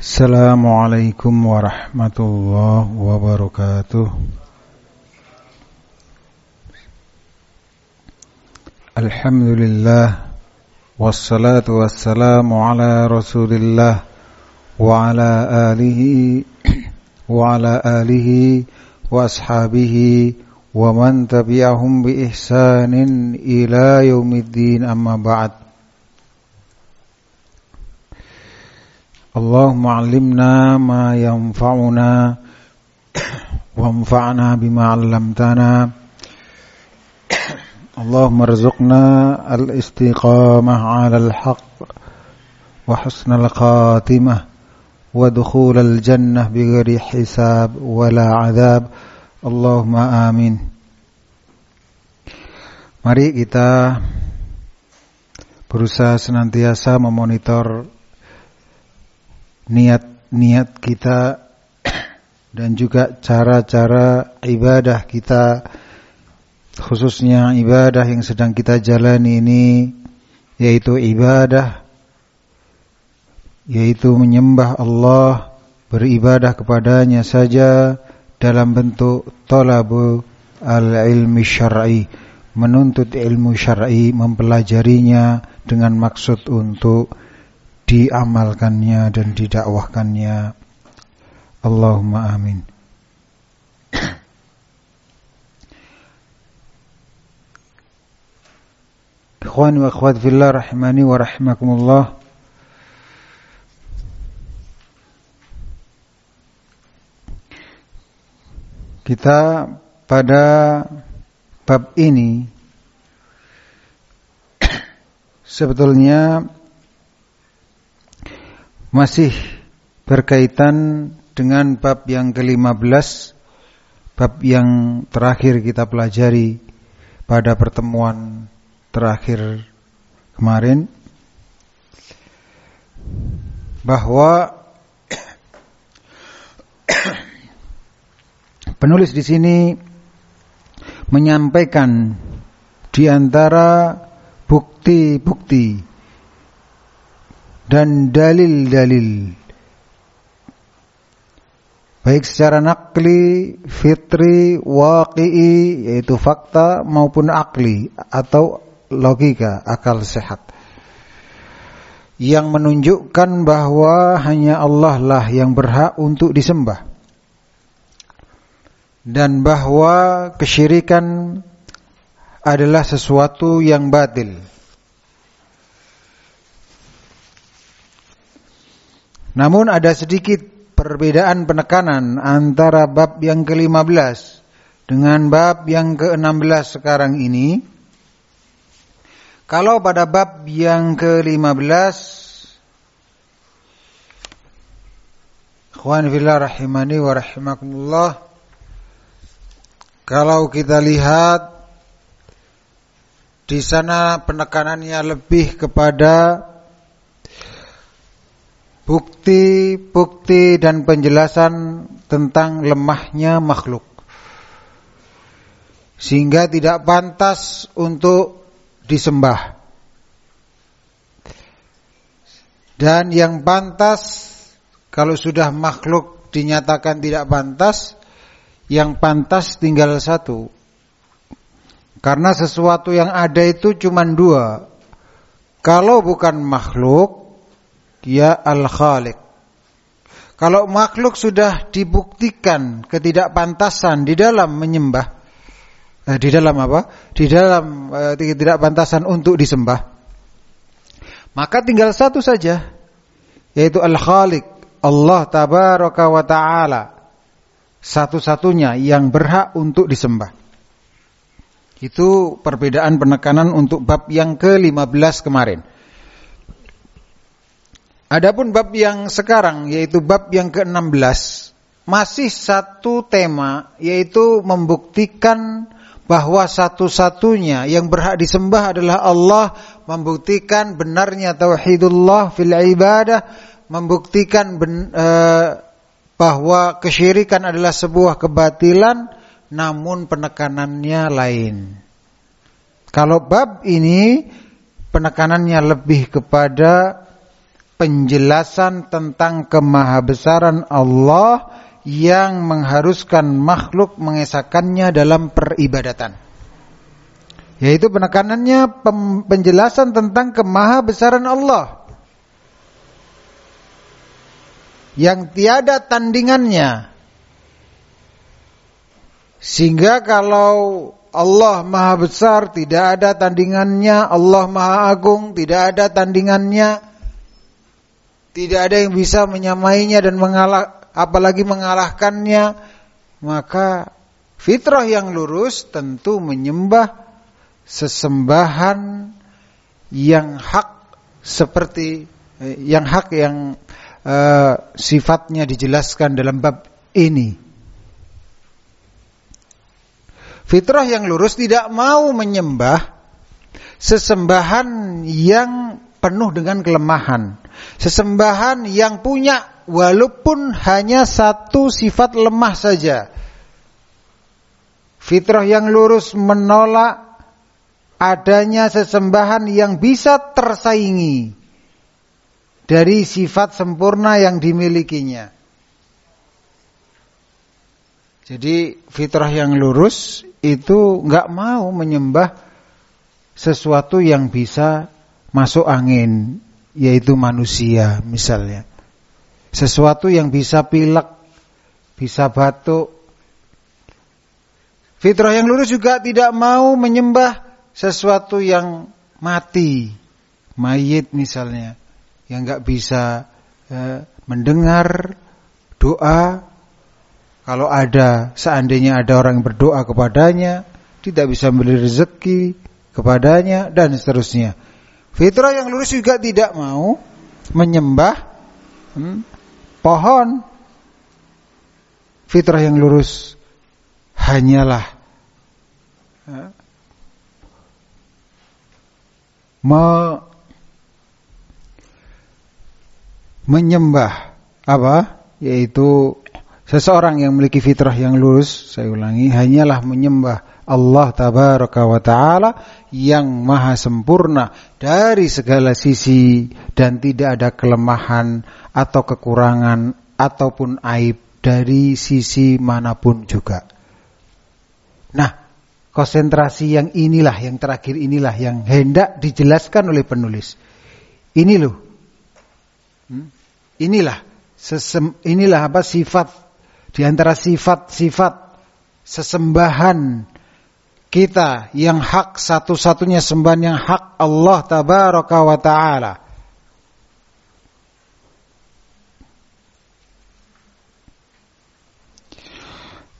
السلام عليكم ورحمة الله وبركاته. الحمد لله والصلاة والسلام على رسول الله وعلى آله وعلى آله وأصحابه ومن تبعهم بإحسان إلى يوم الدين. أما بعد اللهم علمنا ما ينفعنا وانفعنا بما علمتنا اللهم ارزقنا الاستقامة على الحق وحسن الخاتمة ودخول الجنة بغير حساب ولا عذاب اللهم آمين Mari kita berusaha senantiasa memonitor niat-niat kita dan juga cara-cara ibadah kita khususnya ibadah yang sedang kita jalani ini yaitu ibadah yaitu menyembah Allah beribadah kepadanya saja dalam bentuk talabu al-ilmi syar'i menuntut ilmu syar'i mempelajarinya dengan maksud untuk diamalkannya dan didakwahkannya. Allahumma amin. Ikhwani wa akhwat fillah rahimani wa rahimakumullah. Kita pada bab ini sebetulnya masih berkaitan dengan bab yang ke-15 bab yang terakhir kita pelajari pada pertemuan terakhir kemarin bahwa penulis di sini menyampaikan di antara bukti-bukti dan dalil-dalil. Baik secara nakli, fitri, waqi'i yaitu fakta maupun akli atau logika, akal sehat. Yang menunjukkan bahwa hanya Allah lah yang berhak untuk disembah. Dan bahwa kesyirikan adalah sesuatu yang batil Namun ada sedikit perbedaan penekanan antara bab yang ke-15 dengan bab yang ke-16 sekarang ini. Kalau pada bab yang ke-15 Ikhwan fillah rahimani wa rahimakumullah Kalau kita lihat di sana penekanannya lebih kepada bukti-bukti dan penjelasan tentang lemahnya makhluk. Sehingga tidak pantas untuk disembah. Dan yang pantas kalau sudah makhluk dinyatakan tidak pantas, yang pantas tinggal satu. Karena sesuatu yang ada itu cuma dua. Kalau bukan makhluk, dia al-khaliq. Kalau makhluk sudah dibuktikan ketidakpantasan di dalam menyembah, eh, di dalam apa? Di dalam eh, ketidakpantasan untuk disembah, maka tinggal satu saja, yaitu al-khaliq, Allah tabaraka wa taala. Satu-satunya yang berhak untuk disembah. Itu perbedaan penekanan untuk bab yang ke-15 kemarin. Adapun bab yang sekarang yaitu bab yang ke-16 masih satu tema yaitu membuktikan bahwa satu-satunya yang berhak disembah adalah Allah, membuktikan benarnya tauhidullah fil ibadah, membuktikan ben, e, bahwa kesyirikan adalah sebuah kebatilan namun penekanannya lain. Kalau bab ini penekanannya lebih kepada penjelasan tentang kemahabesaran Allah yang mengharuskan makhluk mengesahkannya dalam peribadatan. Yaitu penekanannya penjelasan tentang kemahabesaran Allah. Yang tiada tandingannya. Sehingga kalau Allah maha besar, tidak ada tandingannya. Allah maha agung, tidak ada tandingannya. Tidak ada yang bisa menyamainya dan mengalah, apalagi mengalahkannya. Maka fitrah yang lurus tentu menyembah sesembahan yang hak seperti eh, yang hak yang uh, sifatnya dijelaskan dalam bab ini. Fitrah yang lurus tidak mau menyembah sesembahan yang penuh dengan kelemahan. Sesembahan yang punya walaupun hanya satu sifat lemah saja. Fitrah yang lurus menolak adanya sesembahan yang bisa tersaingi dari sifat sempurna yang dimilikinya. Jadi fitrah yang lurus itu nggak mau menyembah sesuatu yang bisa masuk angin, yaitu manusia misalnya. Sesuatu yang bisa pilek, bisa batuk. Fitrah yang lurus juga tidak mau menyembah sesuatu yang mati, mayit misalnya, yang nggak bisa eh, mendengar doa kalau ada seandainya ada orang yang berdoa kepadanya, tidak bisa memberi rezeki kepadanya dan seterusnya. Fitrah yang lurus juga tidak mau menyembah hmm, pohon. Fitrah yang lurus hanyalah ya, me, menyembah apa? Yaitu Seseorang yang memiliki fitrah yang lurus, saya ulangi, hanyalah menyembah Allah tabaraka wa taala yang maha sempurna dari segala sisi dan tidak ada kelemahan atau kekurangan ataupun aib dari sisi mana pun juga. Nah, konsentrasi yang inilah yang terakhir inilah yang hendak dijelaskan oleh penulis. Ini loh. Hmm? Inilah sesem, inilah apa sifat di antara sifat-sifat sesembahan kita yang hak satu-satunya sembahan yang hak Allah tabaraka wa taala.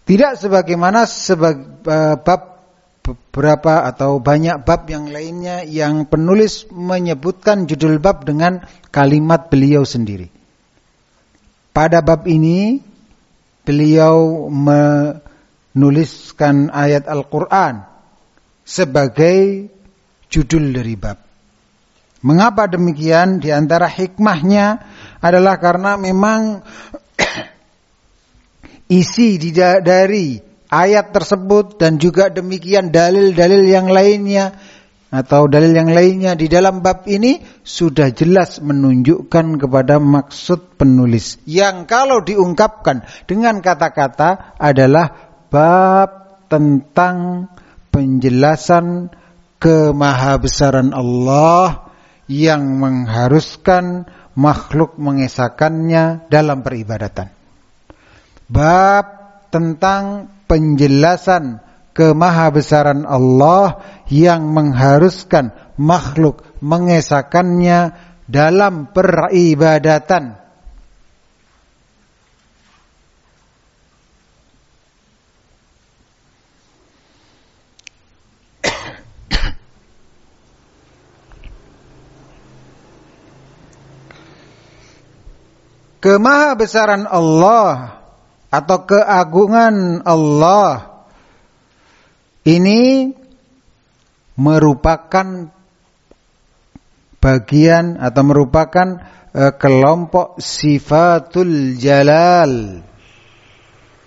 Tidak sebagaimana sebab bab beberapa atau banyak bab yang lainnya yang penulis menyebutkan judul bab dengan kalimat beliau sendiri. Pada bab ini beliau menuliskan ayat Al-Quran sebagai judul dari bab. Mengapa demikian? Di antara hikmahnya adalah karena memang isi dari ayat tersebut dan juga demikian dalil-dalil yang lainnya atau dalil yang lainnya di dalam bab ini sudah jelas menunjukkan kepada maksud penulis yang kalau diungkapkan dengan kata-kata adalah bab tentang penjelasan kemahabesaran Allah yang mengharuskan makhluk mengesahkannya dalam peribadatan. Bab tentang penjelasan kemahabesaran Allah yang mengharuskan makhluk mengesahkannya dalam peribadatan. Kemahabesaran Allah atau keagungan Allah ini merupakan bagian atau merupakan uh, kelompok sifatul jalal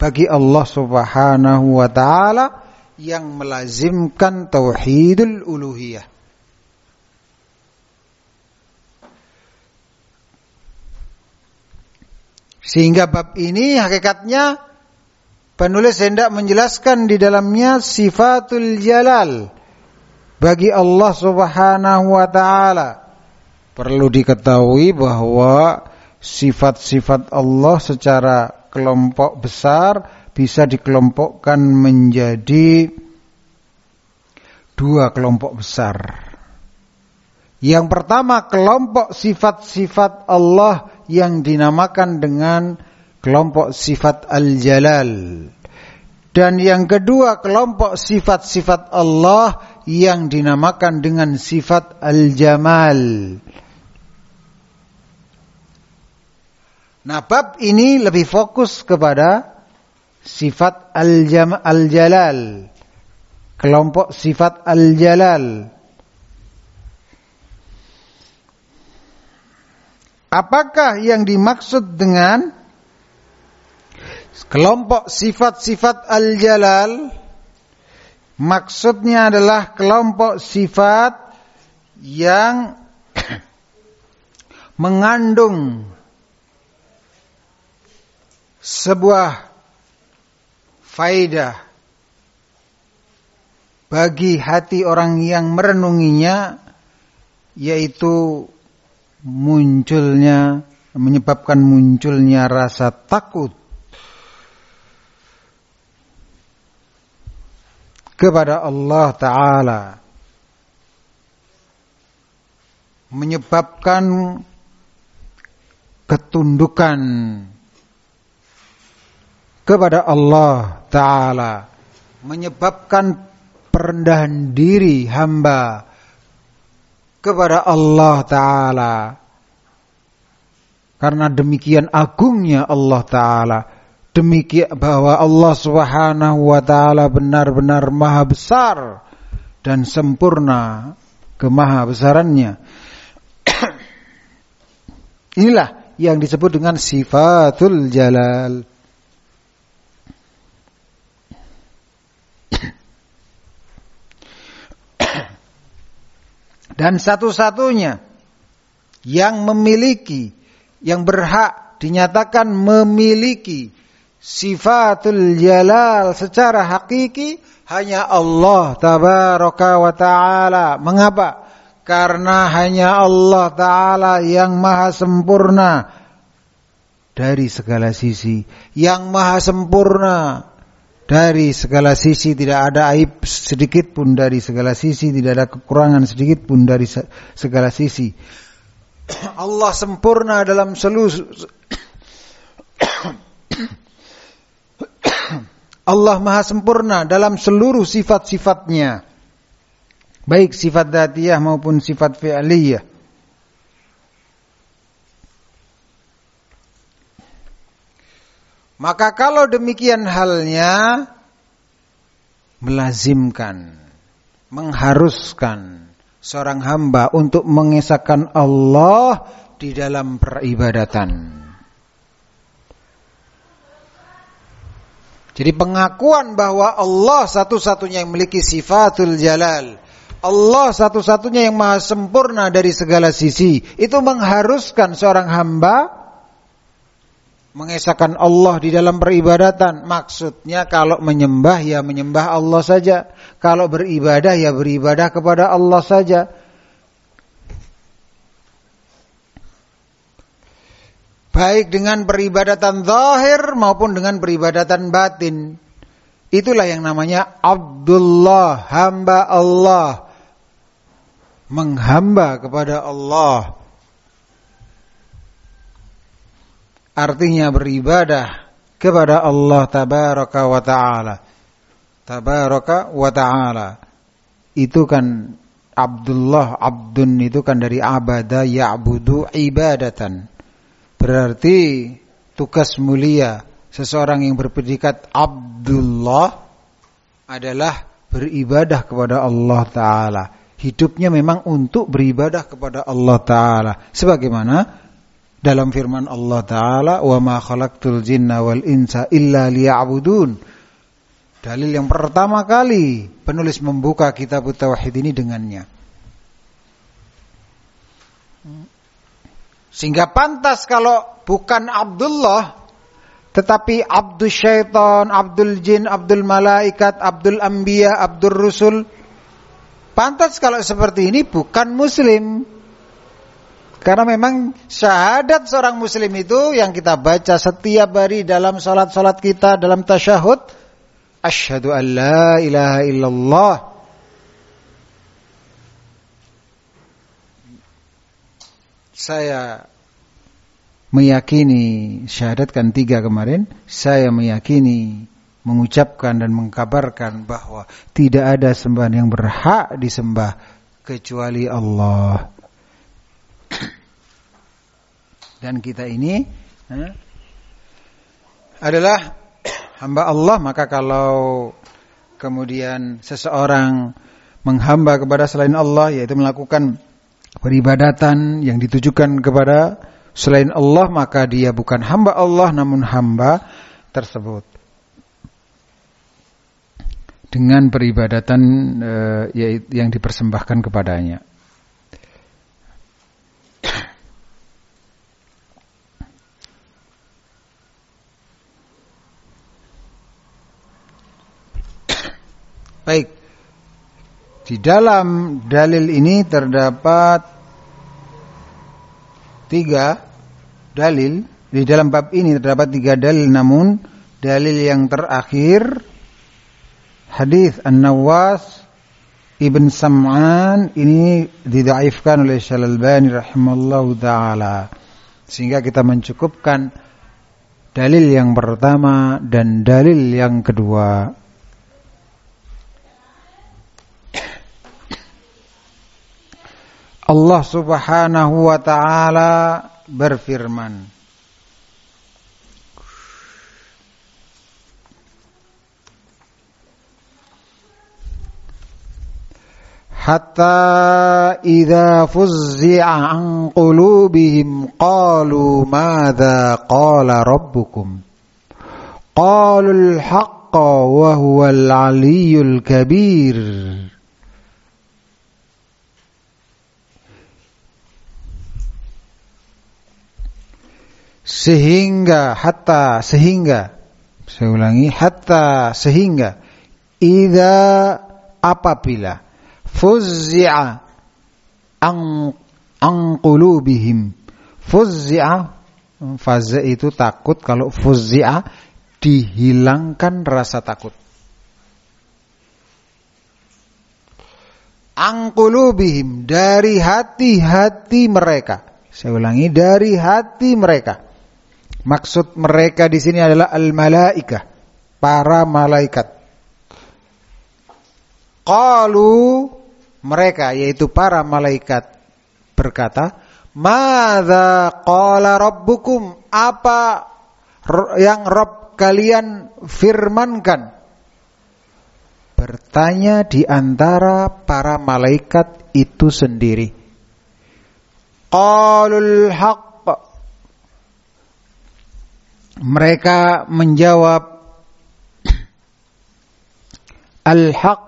bagi Allah Subhanahu wa taala yang melazimkan tauhidul uluhiyah. Sehingga bab ini hakikatnya penulis hendak menjelaskan di dalamnya sifatul jalal bagi Allah Subhanahu wa taala. Perlu diketahui bahwa sifat-sifat Allah secara kelompok besar bisa dikelompokkan menjadi dua kelompok besar. Yang pertama kelompok sifat-sifat Allah yang dinamakan dengan kelompok sifat al-jalal. Dan yang kedua kelompok sifat-sifat Allah yang dinamakan dengan sifat al-jamal. Nah, bab ini lebih fokus kepada sifat al-jalal. Kelompok sifat al-jalal. Apakah yang dimaksud dengan kelompok sifat-sifat al-jalal? Maksudnya adalah kelompok sifat yang mengandung sebuah faidah bagi hati orang yang merenunginya yaitu munculnya menyebabkan munculnya rasa takut kepada Allah taala. Menyebabkan ketundukan kepada Allah Ta'ala. Menyebabkan perendahan diri hamba kepada Allah Ta'ala karena demikian agungnya Allah Ta'ala demikian bahwa Allah Subhanahu wa taala benar-benar maha besar dan sempurna kemaha besarannya. Inilah yang disebut dengan sifatul jalal. Dan satu-satunya yang memiliki, yang berhak dinyatakan memiliki sifatul jalal secara hakiki hanya Allah tabaraka wa taala. Mengapa? Karena hanya Allah taala yang maha sempurna dari segala sisi, yang maha sempurna dari segala sisi tidak ada aib sedikit pun dari segala sisi tidak ada kekurangan sedikit pun dari segala sisi. Allah sempurna dalam seluruh Allah maha sempurna dalam seluruh sifat-sifatnya. Baik sifat datiyah maupun sifat fi'liyah Maka kalau demikian halnya melazimkan, mengharuskan seorang hamba untuk mengesahkan Allah di dalam peribadatan. Jadi pengakuan bahwa Allah satu-satunya yang memiliki sifatul jalal. Allah satu-satunya yang maha sempurna dari segala sisi. Itu mengharuskan seorang hamba mengesahkan Allah di dalam peribadatan. Maksudnya kalau menyembah ya menyembah Allah saja. Kalau beribadah ya beribadah kepada Allah saja. Baik dengan peribadatan zahir maupun dengan peribadatan batin. Itulah yang namanya Abdullah, hamba Allah. Menghamba kepada Allah artinya beribadah kepada Allah tabaraka wa taala. Tabaraka wa taala. Itu kan Abdullah abdun itu kan dari abada ya'budu ibadatan. Berarti tugas mulia seseorang yang berpredikat Abdullah adalah beribadah kepada Allah taala. Hidupnya memang untuk beribadah kepada Allah taala. Sebagaimana dalam firman Allah taala wa ma khalaqtul jinna wal insa illa liya'budun dalil yang pertama kali penulis membuka kitab tauhid ini dengannya sehingga pantas kalau bukan Abdullah tetapi Abdul Syaitan, Abdul Jin, Abdul Malaikat, Abdul Anbiya, Abdul Rusul. Pantas kalau seperti ini bukan Muslim. Karena memang syahadat seorang Muslim itu yang kita baca setiap hari dalam salat-salat kita, dalam tasyahud. Asyhadu an la ilaha illallah. Saya meyakini syahadatkan tiga kemarin, saya meyakini mengucapkan dan mengkabarkan bahwa tidak ada sembahan yang berhak disembah kecuali Allah. Dan kita ini eh, adalah hamba Allah, maka kalau kemudian seseorang menghamba kepada selain Allah yaitu melakukan peribadatan yang ditujukan kepada selain Allah maka dia bukan hamba Allah namun hamba tersebut dengan peribadatan uh, yang dipersembahkan kepadanya. Baik. Di dalam dalil ini terdapat tiga dalil. Di dalam bab ini terdapat tiga dalil namun dalil yang terakhir hadis An-Nawas Ibn Sam'an ini didaifkan oleh Syalalbani rahimallahu taala. Sehingga kita mencukupkan dalil yang pertama dan dalil yang kedua Allah Subhanahu wa taala berfirman Hatta idza fuzzi'a an qulubihim qalu madza qala rabbukum Qalu al-haqqa wa huwa al-'aliyyul kabir sehingga hatta sehingga saya ulangi hatta sehingga ida apabila fuzzi'a an an qulubihim fuzzi'a fazza itu takut kalau fuzzi'a dihilangkan rasa takut angkulubihim dari hati-hati mereka. Saya ulangi dari hati mereka. Maksud mereka di sini adalah al-malaika, para malaikat. Qalu mereka yaitu para malaikat berkata, "Madza qala rabbukum?" Apa yang Rob kalian firmankan? Bertanya di antara para malaikat itu sendiri. Qalul haqq mereka menjawab al-haq.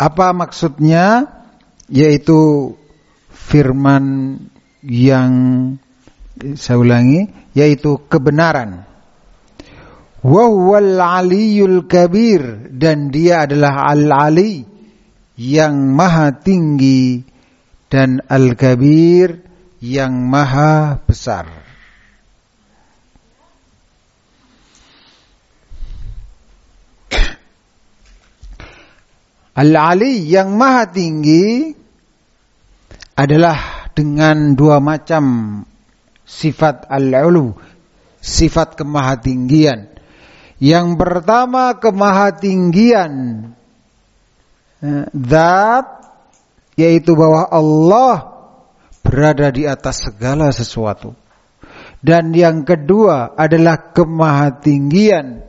Apa maksudnya? Yaitu firman yang saya ulangi yaitu kebenaran. Wa huwal aliyul kabir dan dia adalah al-ali yang maha tinggi dan Al-Kabir yang maha besar. Al-Ali yang maha tinggi adalah dengan dua macam sifat al-ulu, sifat kemahatinggian. Yang pertama kemahatinggian eh, zat yaitu bahwa Allah berada di atas segala sesuatu. Dan yang kedua adalah kemahatinggian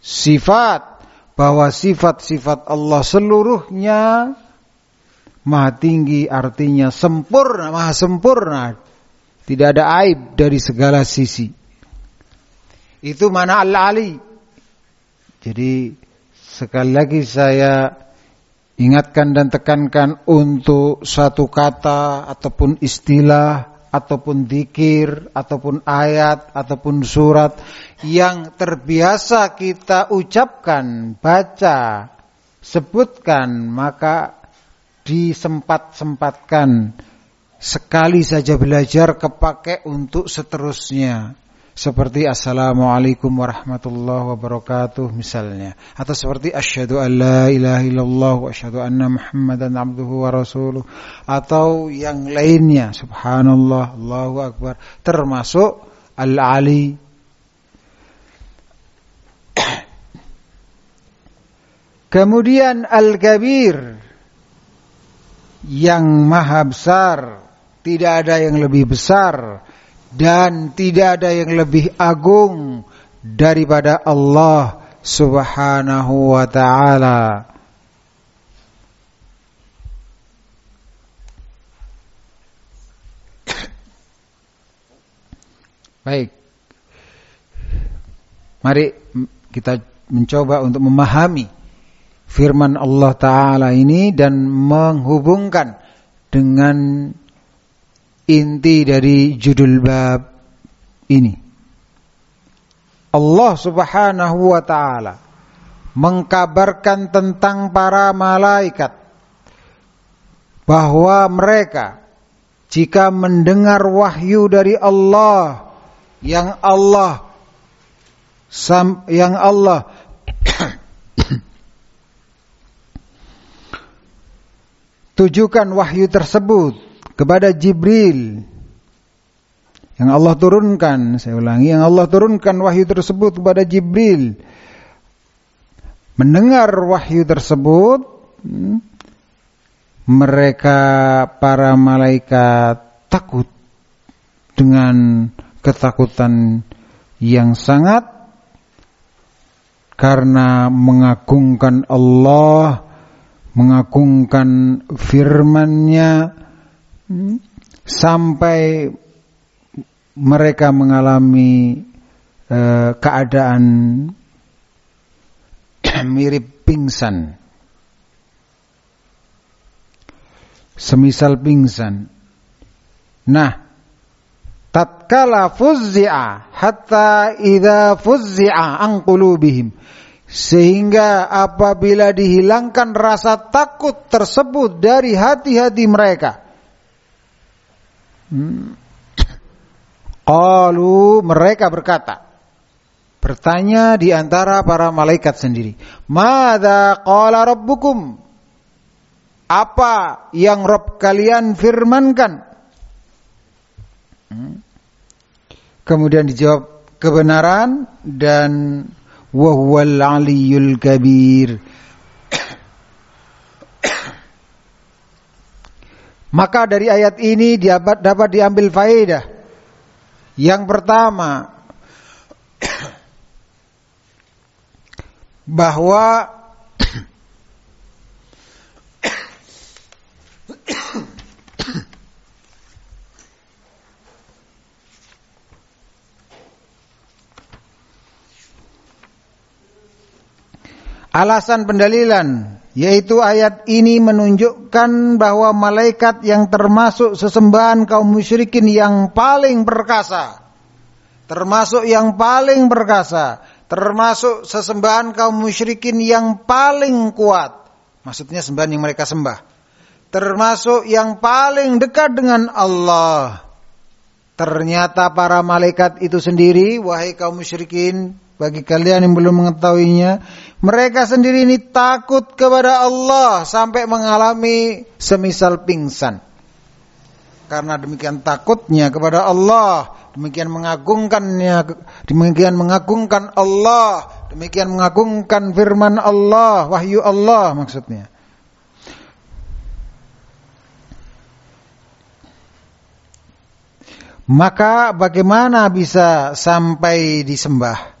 sifat bahwa sifat-sifat Allah seluruhnya maha tinggi artinya sempurna, maha sempurna. Tidak ada aib dari segala sisi. Itu mana Al-Ali. Jadi sekali lagi saya ingatkan dan tekankan untuk satu kata ataupun istilah ataupun dikir ataupun ayat ataupun surat yang terbiasa kita ucapkan, baca, sebutkan maka disempat-sempatkan. Sekali saja belajar kepake untuk seterusnya seperti assalamualaikum warahmatullahi wabarakatuh misalnya. Atau seperti asyhadu an la ilaha illallah wa asyhadu anna muhammadan abduhu wa rasuluh. Atau yang lainnya subhanallah Allahu akbar. Termasuk al-ali. Kemudian al-kabir. Yang maha besar, tidak ada yang lebih besar dan tidak ada yang lebih agung daripada Allah Subhanahu wa taala. Baik. Mari kita mencoba untuk memahami firman Allah taala ini dan menghubungkan dengan inti dari judul bab ini. Allah Subhanahu wa taala mengkabarkan tentang para malaikat bahwa mereka jika mendengar wahyu dari Allah yang Allah yang Allah tujukan wahyu tersebut kepada Jibril yang Allah turunkan, saya ulangi, yang Allah turunkan wahyu tersebut kepada Jibril. Mendengar wahyu tersebut, hmm, mereka para malaikat takut dengan ketakutan yang sangat karena mengagungkan Allah, mengagungkan firman-Nya, Hmm? sampai mereka mengalami uh, keadaan mirip pingsan. Semisal pingsan. Nah, tatkala fuzzi'a hatta idza fuzzi'a an qulubihim sehingga apabila dihilangkan rasa takut tersebut dari hati-hati mereka Qalu mereka berkata bertanya di antara para malaikat sendiri, "Madza qala rabbukum?" Apa yang Rob kalian firmankan? Hmm. Kemudian dijawab kebenaran dan wahwal aliyul kabir Maka dari ayat ini dapat dapat diambil faedah. Yang pertama bahwa alasan pendalilan yaitu ayat ini menunjukkan bahwa malaikat yang termasuk sesembahan kaum musyrikin yang paling perkasa. Termasuk yang paling perkasa. Termasuk sesembahan kaum musyrikin yang paling kuat. Maksudnya sembahan yang mereka sembah. Termasuk yang paling dekat dengan Allah. Ternyata para malaikat itu sendiri, wahai kaum musyrikin, bagi kalian yang belum mengetahuinya, mereka sendiri ini takut kepada Allah sampai mengalami semisal pingsan. Karena demikian takutnya kepada Allah, demikian mengagungkannya, demikian mengagungkan Allah, demikian mengagungkan firman Allah, wahyu Allah maksudnya. Maka bagaimana bisa sampai disembah?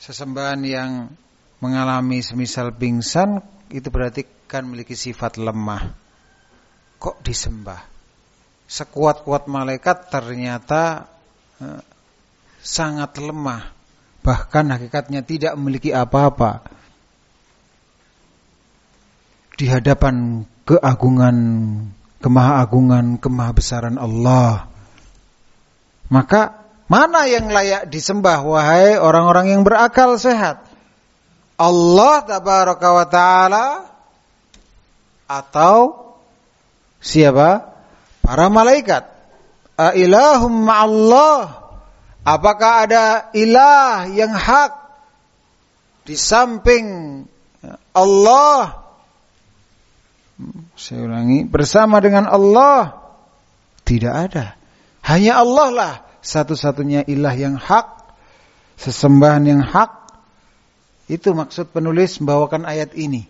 Sesembahan yang mengalami semisal pingsan itu berarti kan memiliki sifat lemah. Kok disembah? Sekuat-kuat malaikat ternyata eh, sangat lemah. Bahkan hakikatnya tidak memiliki apa-apa. di hadapan keagungan, kemahagungan, kemahabesaran Allah. Maka mana yang layak disembah wahai orang-orang yang berakal sehat? Allah tabaraka wa taala atau siapa? Para malaikat. Ailahum ma'allah. Apakah ada ilah yang hak di samping Allah? Saya ulangi, bersama dengan Allah tidak ada. Hanya Allah lah satu-satunya ilah yang hak, sesembahan yang hak itu maksud penulis membawakan ayat ini.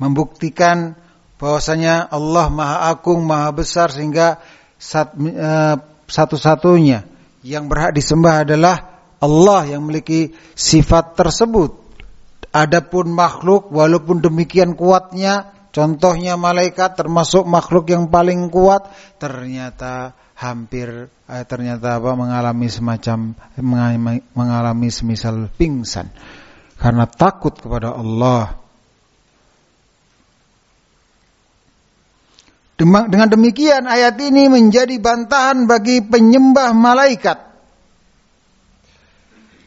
Membuktikan bahwasanya Allah Maha Agung, Maha Besar sehingga eh, satu-satunya yang berhak disembah adalah Allah yang memiliki sifat tersebut. Adapun makhluk walaupun demikian kuatnya, contohnya malaikat termasuk makhluk yang paling kuat, ternyata hampir eh, ternyata apa mengalami semacam mengalami semisal pingsan karena takut kepada Allah. Dengan demikian ayat ini menjadi bantahan bagi penyembah malaikat.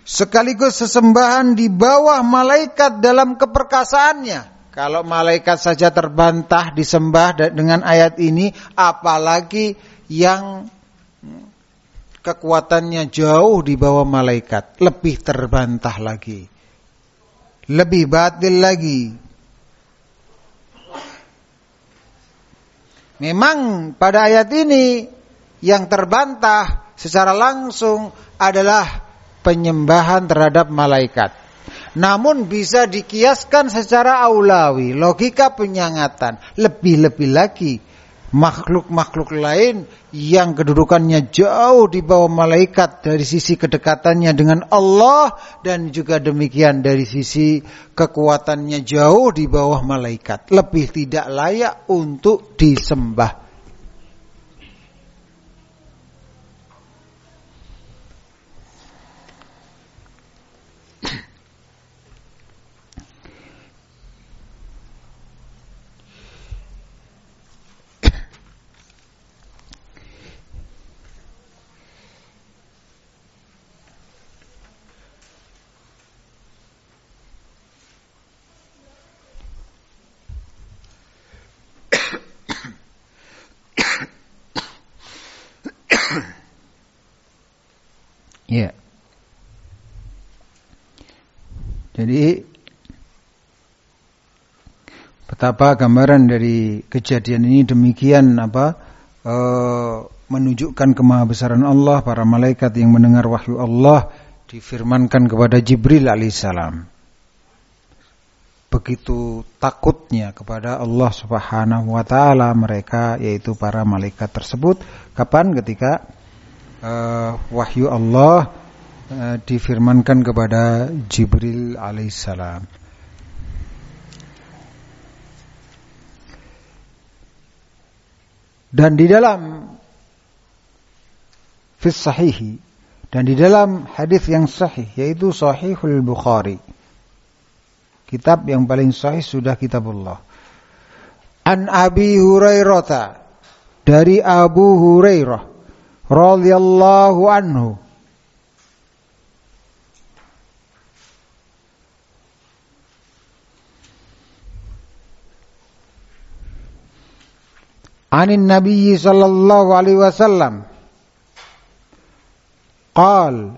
Sekaligus sesembahan di bawah malaikat dalam keperkasaannya. Kalau malaikat saja terbantah disembah dengan ayat ini, apalagi yang kekuatannya jauh di bawah malaikat, lebih terbantah lagi. Lebih batil lagi. Memang pada ayat ini yang terbantah secara langsung adalah penyembahan terhadap malaikat. Namun bisa dikiaskan secara aulawi, logika penyangatan, lebih-lebih lagi makhluk-makhluk lain yang kedudukannya jauh di bawah malaikat dari sisi kedekatannya dengan Allah dan juga demikian dari sisi kekuatannya jauh di bawah malaikat. Lebih tidak layak untuk disembah Ya. Jadi betapa gambaran dari kejadian ini demikian apa e, menunjukkan kemahabesaran Allah para malaikat yang mendengar wahyu Allah difirmankan kepada Jibril alaihissalam begitu takutnya kepada Allah Subhanahu wa taala mereka yaitu para malaikat tersebut kapan ketika uh, wahyu Allah uh, difirmankan kepada Jibril alaihissalam. Dan di dalam fis sahihi dan di dalam hadis yang sahih yaitu Sahihul Bukhari. Kitab yang paling sahih sudah kitabullah. An Abi Hurairah dari Abu Hurairah radhiyallahu anhu. Anin Nabi sallallahu alaihi wasallam. Qal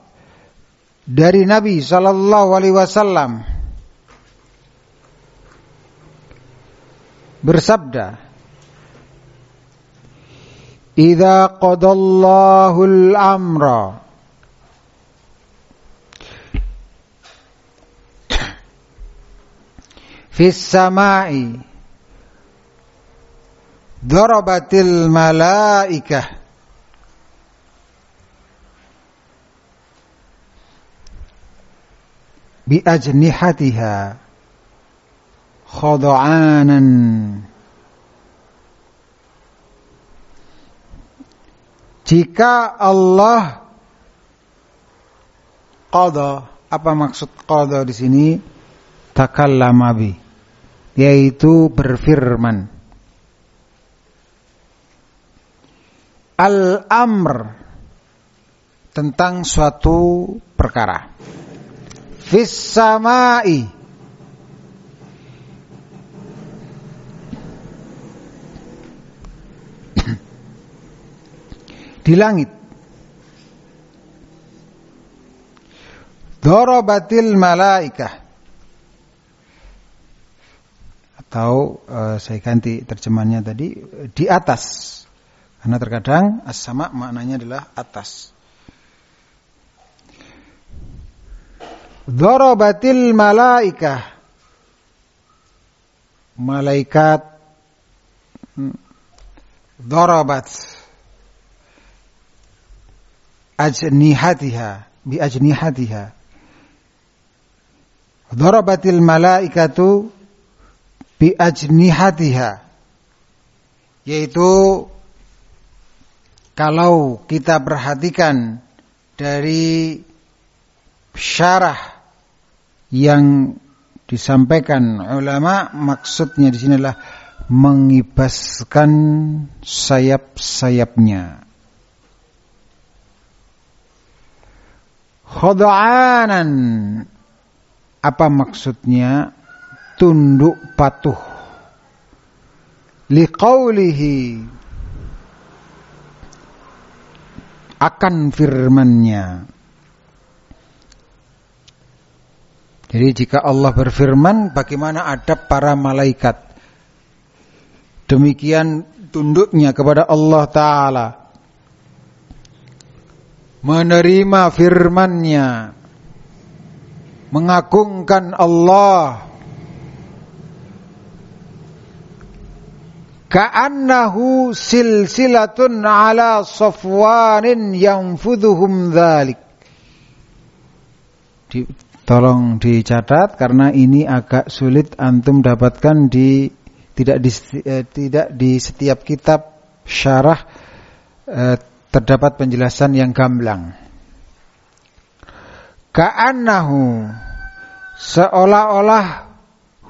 dari Nabi sallallahu alaihi wasallam. Bersabda إذا قضى الله الأمر. في السماء ضربت الملائكة. بأجنحتها خضعانا. Jika Allah qada, apa maksud qada di sini? Takallama bi. yaitu berfirman al-amr tentang suatu perkara fis samai di langit. Dorobatil malaikah atau uh, saya ganti terjemahannya tadi di atas. Karena terkadang as-sama maknanya adalah atas. Dorobatil malaikah malaikat. Hmm, dorobat ajnihatiha bi ajnihatiha darabatil malaikatu bi ajnihatiha yaitu kalau kita perhatikan dari syarah yang disampaikan ulama maksudnya di sini adalah mengibaskan sayap-sayapnya Khoda'anan. Apa maksudnya? Tunduk patuh. Liqaulihi. Akan firmannya. Jadi jika Allah berfirman Bagaimana adab para malaikat? Demikian tunduknya kepada Allah Ta'ala menerima firman-Nya, mengagungkan Allah. Ka'annahu silsilatun ala safwanin yanfudhuhum dhalik. Di, tolong dicatat karena ini agak sulit antum dapatkan di tidak di eh, tidak di setiap kitab syarah eh, terdapat penjelasan yang gamblang. Ka'annahu seolah-olah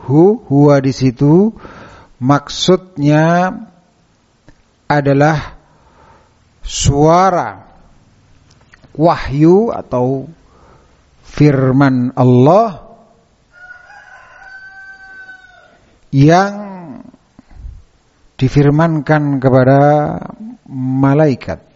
hu huwa di situ maksudnya adalah suara wahyu atau firman Allah yang difirmankan kepada malaikat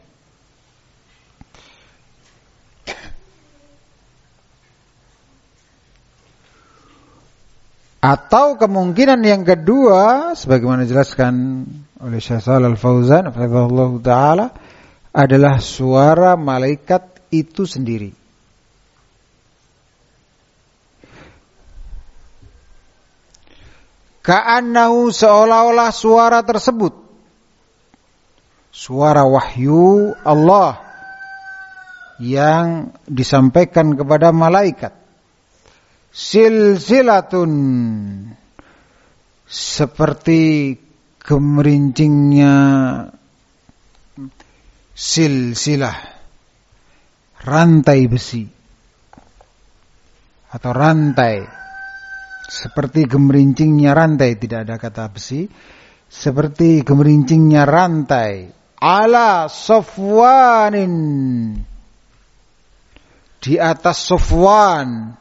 Atau kemungkinan yang kedua sebagaimana dijelaskan oleh Syekh Shalal Al-Fauzan taala adalah suara malaikat itu sendiri. Ka'annahu seolah-olah suara tersebut suara wahyu Allah yang disampaikan kepada malaikat silsilatun. Seperti gemerincingnya silsilah. Rantai besi. Atau rantai. Seperti gemerincingnya rantai tidak ada kata besi. Seperti gemerincingnya rantai. Ala sofwanin. Di atas sofwan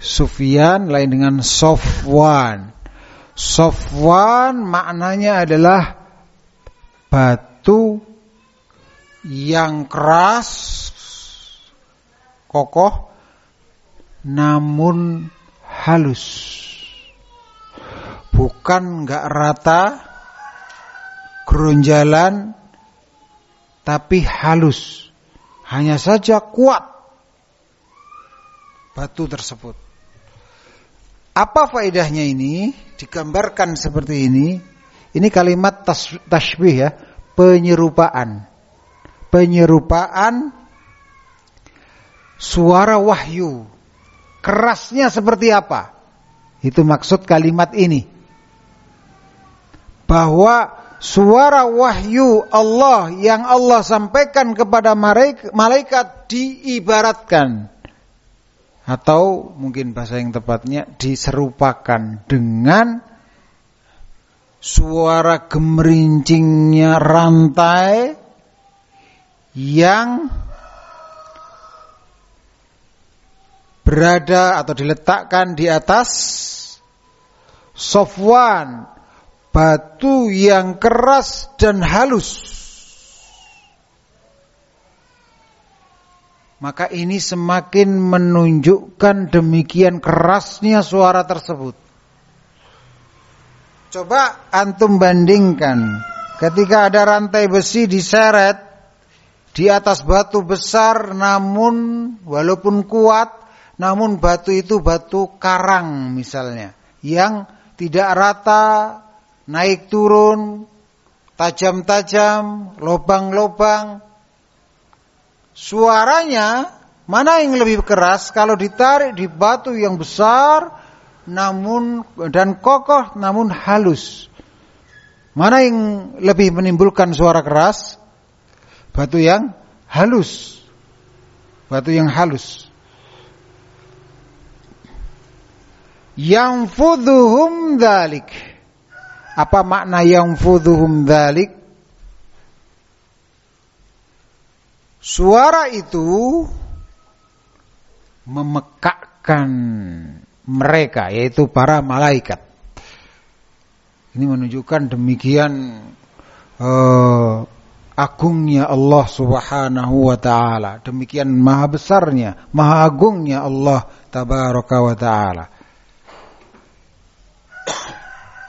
Sufyan lain dengan Sofwan. Sofwan maknanya adalah batu yang keras, kokoh, namun halus. Bukan nggak rata, geronjalan, tapi halus. Hanya saja kuat batu tersebut. Apa faedahnya ini? Digambarkan seperti ini. Ini kalimat tas, tasbih ya, penyerupaan. Penyerupaan suara wahyu. Kerasnya seperti apa? Itu maksud kalimat ini. Bahwa suara wahyu Allah yang Allah sampaikan kepada malaikat diibaratkan atau mungkin bahasa yang tepatnya diserupakan dengan suara gemerincingnya rantai yang berada atau diletakkan di atas sofwan batu yang keras dan halus maka ini semakin menunjukkan demikian kerasnya suara tersebut coba antum bandingkan ketika ada rantai besi diseret di atas batu besar namun walaupun kuat namun batu itu batu karang misalnya yang tidak rata, naik turun, tajam-tajam, lobang-lobang. Suaranya mana yang lebih keras kalau ditarik di batu yang besar namun dan kokoh namun halus. Mana yang lebih menimbulkan suara keras? Batu yang halus. Batu yang halus. yang fuduhum dalik. Apa makna yang fuduhum dalik? Suara itu memekakkan mereka yaitu para malaikat. Ini menunjukkan demikian uh, agungnya Allah Subhanahu wa taala, demikian maha besarnya, maha agungnya Allah tabaraka wa taala.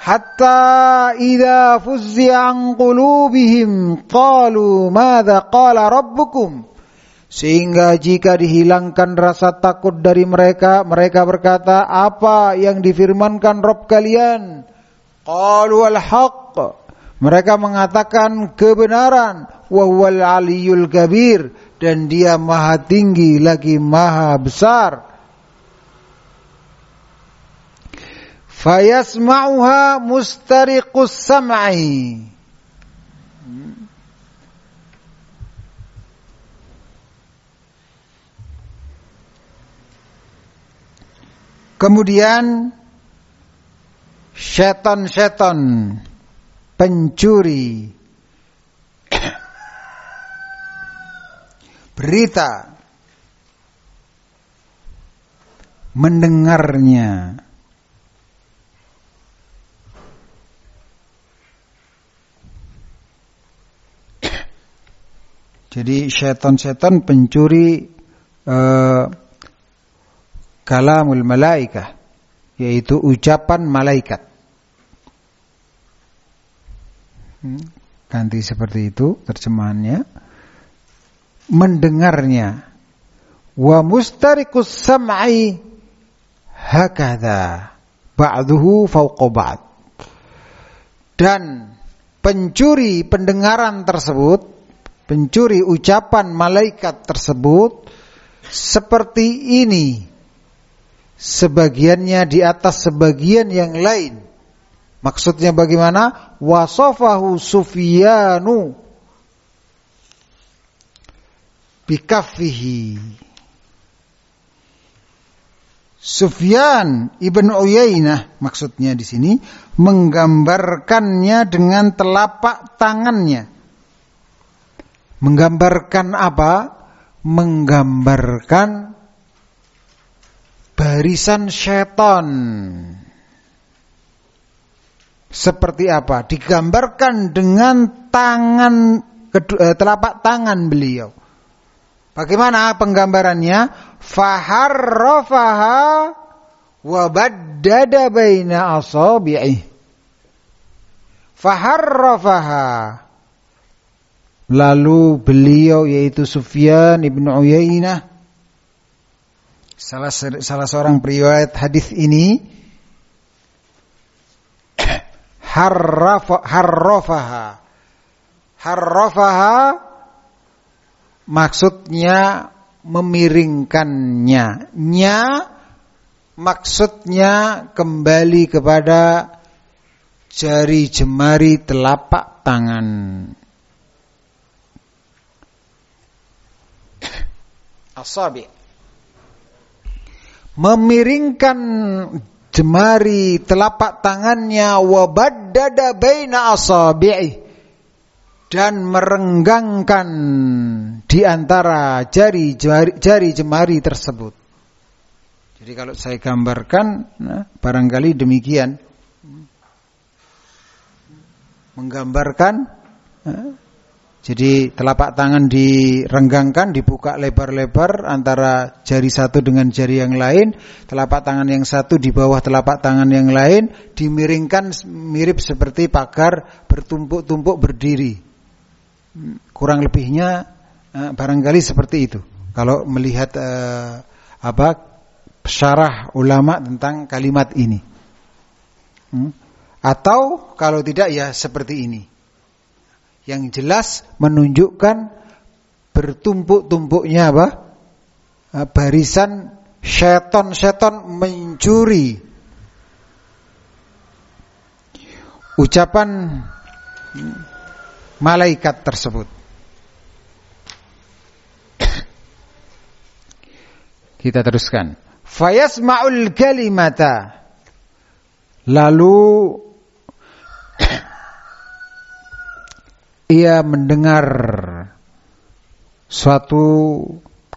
Hatta idza fuzzi'a an qulubihim qalu madza qala rabbukum. Sehingga jika dihilangkan rasa takut dari mereka mereka berkata apa yang difirmankan Rabb kalian? Qalu al-haq. Mereka mengatakan kebenaran. Wa huwal aliyul kabir. Dan dia maha tinggi lagi maha besar fayasma'uha mustariqus sam'i. Kemudian setan-setan pencuri berita mendengarnya Jadi setan-setan pencuri uh, kalamul malaikah yaitu ucapan malaikat. Hmm, ganti seperti itu terjemahannya. Mendengarnya. Wa mustarikus sam'i hakadha ba'duhu fawqa ba'd. Dan pencuri pendengaran tersebut pencuri ucapan malaikat tersebut seperti ini. Sebagiannya di atas sebagian yang lain. Maksudnya bagaimana? Wasofahu Sufyanu bikafihi. Sufyan ibn Uyainah maksudnya di sini menggambarkannya dengan telapak tangannya. Menggambarkan apa? Menggambarkan barisan setan. Seperti apa? Digambarkan dengan tangan eh, telapak tangan beliau. Bagaimana penggambarannya? Faharrafaha wa baddada baina asabi'i. Faharrafaha Lalu beliau yaitu Sufyan ibn Uyainah salah salah seorang periwayat hadis ini harrafa harrafaha. Harrafaha maksudnya memiringkannya. Nya maksudnya kembali kepada jari jemari telapak tangan asabi. memiringkan jemari telapak tangannya wabaddada baina asabi'i dan merenggangkan di antara jari jari, jari jemari tersebut. Jadi kalau saya gambarkan nah, barangkali demikian menggambarkan nah, jadi telapak tangan direnggangkan, dibuka lebar-lebar antara jari satu dengan jari yang lain, telapak tangan yang satu di bawah telapak tangan yang lain, dimiringkan mirip seperti pagar bertumpuk-tumpuk berdiri. Kurang lebihnya eh, barangkali seperti itu. Kalau melihat eh, apa syarah ulama tentang kalimat ini. Hmm? Atau kalau tidak ya seperti ini yang jelas menunjukkan bertumpuk-tumpuknya apa? Eh, barisan seton-seton mencuri ucapan malaikat tersebut. Kita teruskan. Fayasma'ul kalimata. Lalu ia mendengar suatu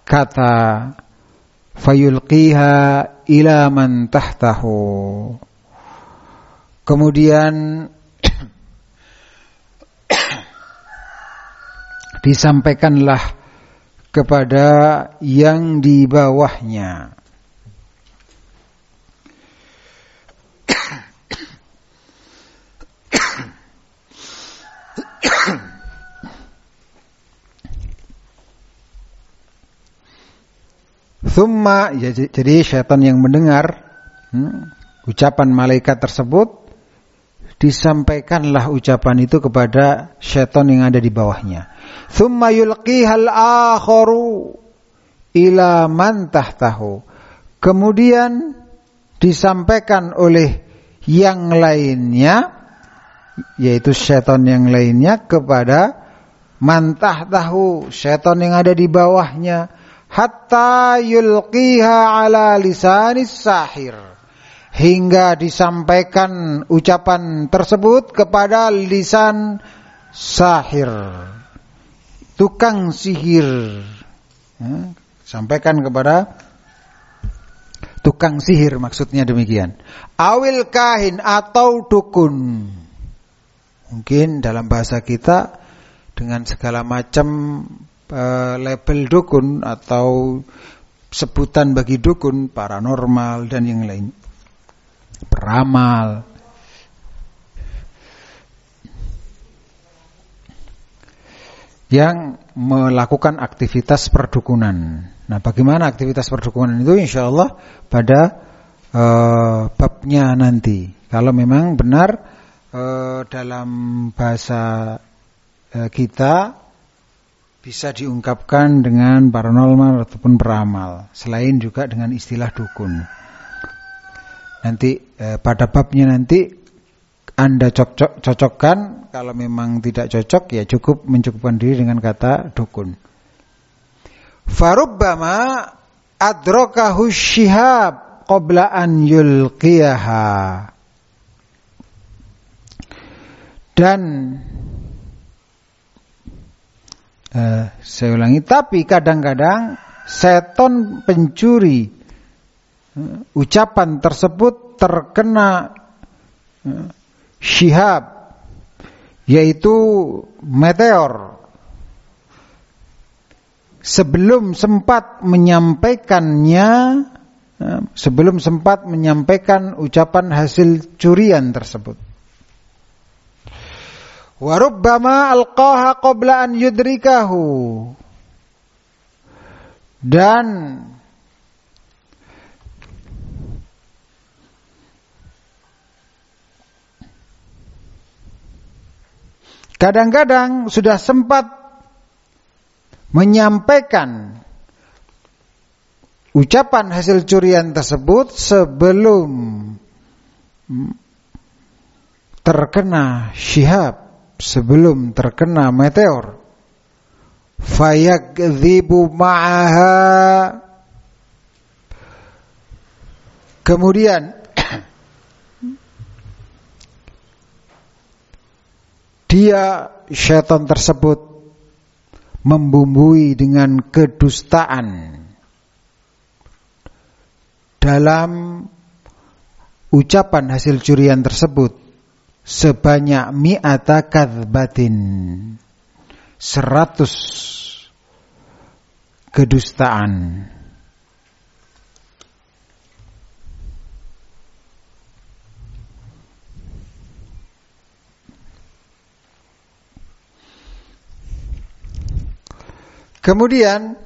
kata fayulqiha ila man tahtahu. Kemudian disampaikanlah kepada yang di bawahnya Thumma ya, jadi syaitan yang mendengar hmm, ucapan malaikat tersebut disampaikanlah ucapan itu kepada syaitan yang ada di bawahnya. Thumma yulqihal akharu ila man tahtahu. Kemudian disampaikan oleh yang lainnya yaitu syaitan yang lainnya kepada mantah tahu syaitan yang ada di bawahnya. Hatta yulqiha ala lisanis sahir. Hingga disampaikan ucapan tersebut kepada lisan sahir. Tukang sihir. Ya, sampaikan kepada tukang sihir maksudnya demikian. Awil kahin atau dukun mungkin dalam bahasa kita dengan segala macam uh, label dukun atau sebutan bagi dukun paranormal dan yang lain peramal yang melakukan aktivitas perdukunan. Nah, bagaimana aktivitas perdukunan itu? Insya Allah pada uh, babnya nanti. Kalau memang benar uh, dalam bahasa uh, kita bisa diungkapkan dengan paranormal ataupun peramal, selain juga dengan istilah dukun. Nanti eh, pada babnya nanti Anda cocok, cocokkan, kalau memang tidak cocok ya cukup mencukupkan diri dengan kata dukun. Farubbama adrokahu syihab qabla an yulqiyaha. Dan Uh, saya ulangi, tapi kadang-kadang seton pencuri uh, ucapan tersebut terkena uh, syihab, yaitu meteor. Sebelum sempat menyampaikannya, sebelum sempat menyampaikan ucapan hasil curian tersebut. Warubbama alqaha qabla an yudrikahu. Dan kadang-kadang sudah sempat menyampaikan ucapan hasil curian tersebut sebelum terkena syihab sebelum terkena meteor. Fayakdzibu ma'aha. Kemudian dia syaitan tersebut membumbui dengan kedustaan dalam ucapan hasil curian tersebut sebanyak mi'ata kadzbatin seratus kedustaan. Kemudian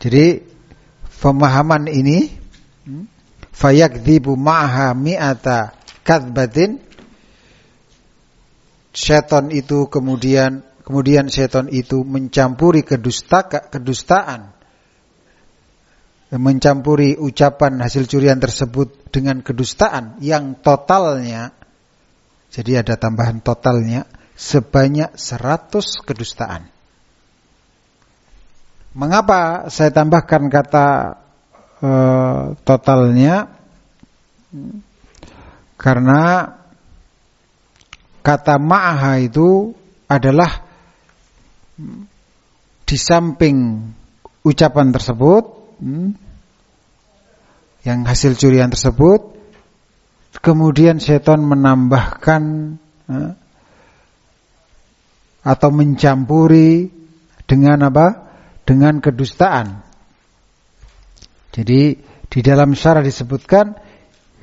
Jadi pemahaman ini hmm, fayakdzibu ma'ha mi'ata kadzbatin setan itu kemudian kemudian setan itu mencampuri kedusta kedustaan mencampuri ucapan hasil curian tersebut dengan kedustaan yang totalnya jadi ada tambahan totalnya sebanyak 100 kedustaan. Mengapa saya tambahkan kata Eh, totalnya karena kata ma'aha itu adalah di samping ucapan tersebut hmm, yang hasil curian tersebut kemudian setan menambahkan eh, atau mencampuri dengan apa? Dengan kedustaan. Jadi di dalam syarah disebutkan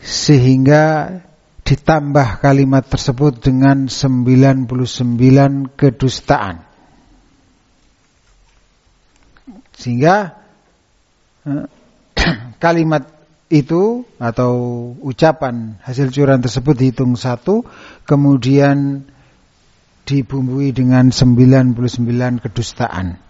sehingga ditambah kalimat tersebut dengan 99 kedustaan. Sehingga eh, kalimat itu atau ucapan hasil curian tersebut dihitung satu, kemudian dibumbui dengan 99 kedustaan.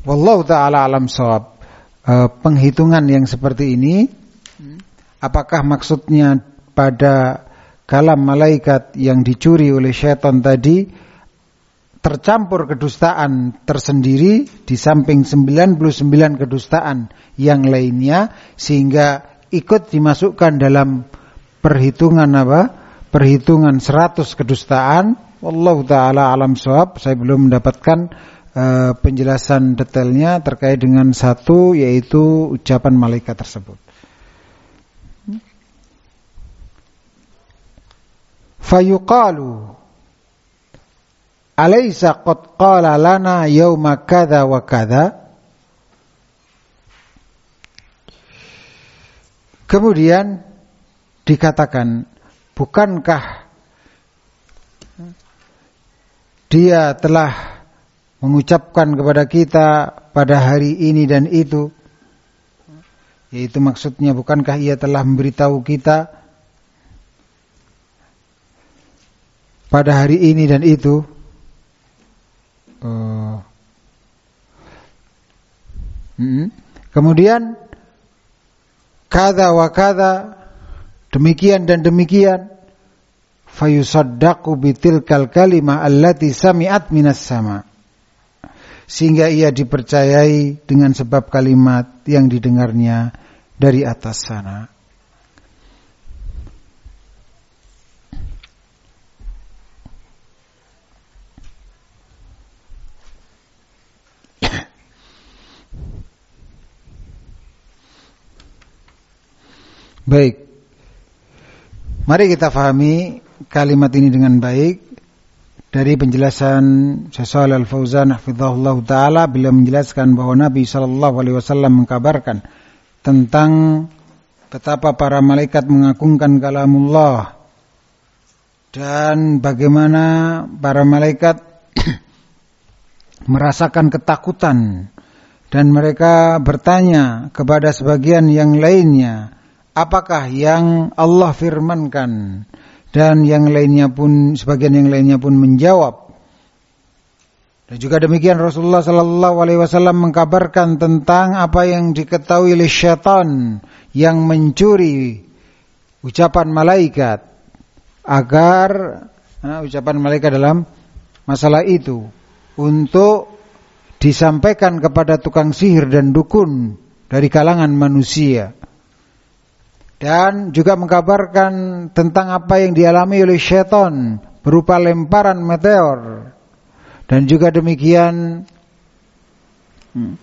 Wallahu taala alam sawab. E, penghitungan yang seperti ini apakah maksudnya pada kalam malaikat yang dicuri oleh syaitan tadi tercampur kedustaan tersendiri di samping 99 kedustaan yang lainnya sehingga ikut dimasukkan dalam perhitungan apa? Perhitungan 100 kedustaan. Wallahu taala alam sawab. Saya belum mendapatkan Eh, penjelasan detailnya terkait dengan satu yaitu ucapan malaikat tersebut. Fayuqalu Alaysa qad qala lana yawma kadha wa kadha Kemudian dikatakan bukankah dia telah mengucapkan kepada kita pada hari ini dan itu yaitu maksudnya bukankah ia telah memberitahu kita pada hari ini dan itu? Uh, kemudian kada wa kada demikian dan demikian fayusaddaqu bitilkal kalimah allati sami'at minas sama' sehingga ia dipercayai dengan sebab kalimat yang didengarnya dari atas sana. Baik. Mari kita fahami kalimat ini dengan baik dari penjelasan Syekh Al-Fauzan hafizahullah taala beliau menjelaskan bahwa Nabi sallallahu alaihi wasallam mengkabarkan tentang betapa para malaikat mengagungkan kalamullah dan bagaimana para malaikat merasakan ketakutan dan mereka bertanya kepada sebagian yang lainnya apakah yang Allah firmankan dan yang lainnya pun sebagian yang lainnya pun menjawab. Dan juga demikian Rasulullah sallallahu alaihi wasallam mengkabarkan tentang apa yang diketahui oleh syaitan yang mencuri ucapan malaikat agar uh, ucapan malaikat dalam masalah itu untuk disampaikan kepada tukang sihir dan dukun dari kalangan manusia dan juga mengkabarkan tentang apa yang dialami oleh syaitan berupa lemparan meteor. Dan juga demikian hmm,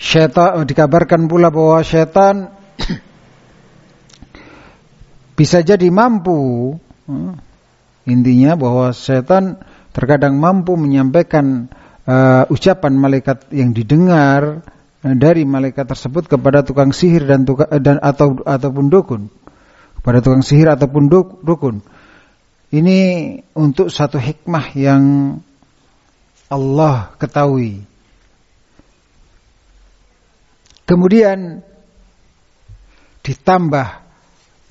syaitan dikabarkan pula bahwa syaitan bisa jadi mampu hmm, intinya bahwa setan terkadang mampu menyampaikan uh, ucapan malaikat yang didengar dari malaikat tersebut kepada tukang sihir dan tuka, uh, dan atau ataupun dukun. Kepada tukang sihir ataupun duk, dukun. Ini untuk satu hikmah yang Allah ketahui. Kemudian ditambah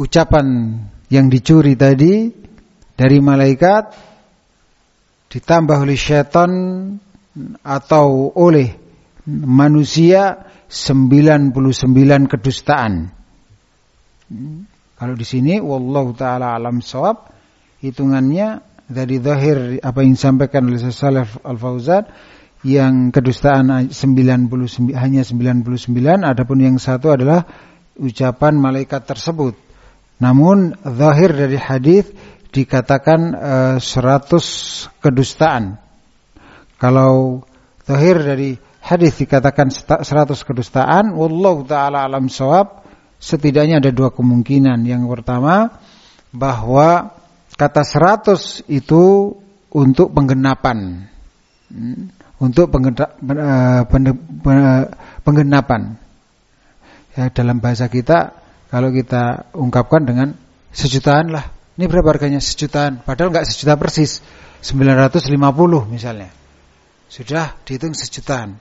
ucapan yang dicuri tadi dari malaikat ditambah oleh syaitan atau oleh manusia 99 kedustaan. Kalau di sini wallahu taala alam sawab hitungannya dari zahir apa yang disampaikan oleh Salaf Al-Fauzan yang kedustaan 99 hanya 99 adapun yang satu adalah ucapan malaikat tersebut namun zahir dari hadis dikatakan uh, eh, 100 kedustaan. Kalau zahir dari hadis dikatakan 100 kedustaan, wallahu taala alam sawab, setidaknya ada dua kemungkinan. Yang pertama bahwa kata 100 itu untuk penggenapan. Hmm, untuk eh, penggenapan. Ya, dalam bahasa kita kalau kita ungkapkan dengan sejutaan lah. Ini berapa harganya? Sejutaan. Padahal nggak sejuta persis. 950 misalnya. Sudah dihitung sejutaan.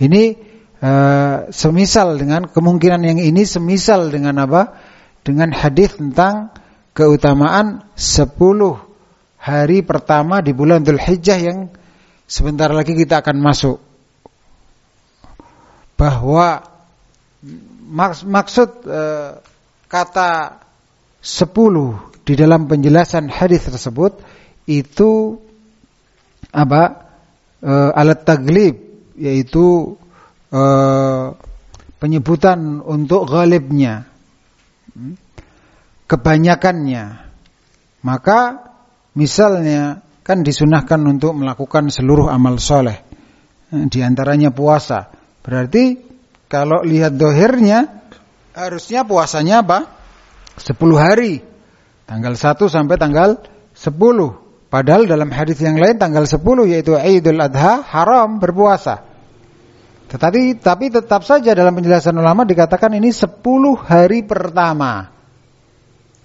Ini uh, semisal dengan kemungkinan yang ini semisal dengan apa? Dengan hadis tentang keutamaan 10 hari pertama di bulan Dhul Hijjah yang sebentar lagi kita akan masuk. Bahwa Maks maksud e, kata sepuluh di dalam penjelasan hadis tersebut itu apa e, alat taglib yaitu e, penyebutan untuk galibnya hmm, kebanyakannya maka misalnya kan disunahkan untuk melakukan seluruh amal soleh di antaranya puasa berarti kalau lihat dohirnya, harusnya puasanya apa? 10 hari. Tanggal 1 sampai tanggal 10. Padahal dalam hadis yang lain tanggal 10 yaitu Idul Adha haram berpuasa. Tetapi tapi tetap saja dalam penjelasan ulama dikatakan ini 10 hari pertama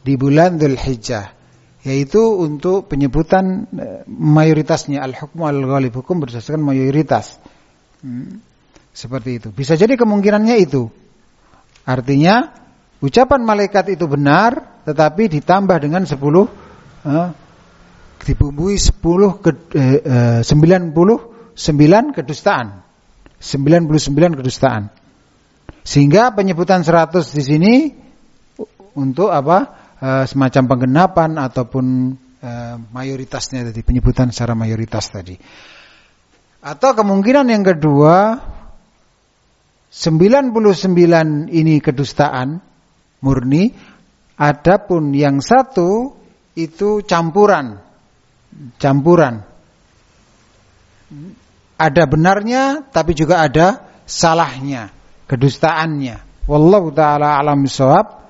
di bulan Dhul Hijjah yaitu untuk penyebutan eh, mayoritasnya al-hukmu al-ghalib hukum berdasarkan mayoritas. Hmm. Seperti itu. Bisa jadi kemungkinannya itu. Artinya ucapan malaikat itu benar tetapi ditambah dengan 10 eh, dibumbui 10 ke, eh, 99 eh, kedustaan. 99 kedustaan. Sehingga penyebutan 100 di sini untuk apa? Eh, semacam penggenapan ataupun eh, mayoritasnya tadi penyebutan secara mayoritas tadi. Atau kemungkinan yang kedua 99 ini kedustaan murni, adapun yang satu itu campuran. Campuran. Ada benarnya tapi juga ada salahnya, kedustaannya. Wallahu taala alam shawab.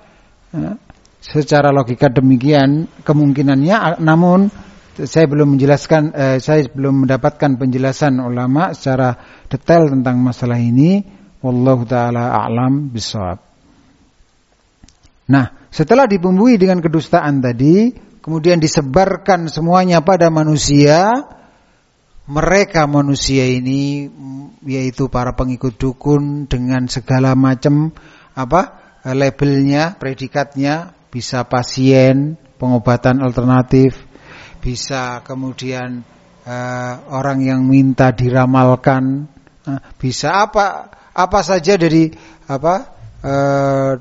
Ya, secara logika demikian kemungkinannya namun saya belum menjelaskan eh, saya belum mendapatkan penjelasan ulama secara detail tentang masalah ini Wallahu taala a'lam bisawab. Nah, setelah dibumbui dengan kedustaan tadi, kemudian disebarkan semuanya pada manusia, mereka manusia ini yaitu para pengikut dukun dengan segala macam apa labelnya, predikatnya bisa pasien, pengobatan alternatif, bisa kemudian uh, orang yang minta diramalkan, uh, bisa apa apa saja dari apa uh,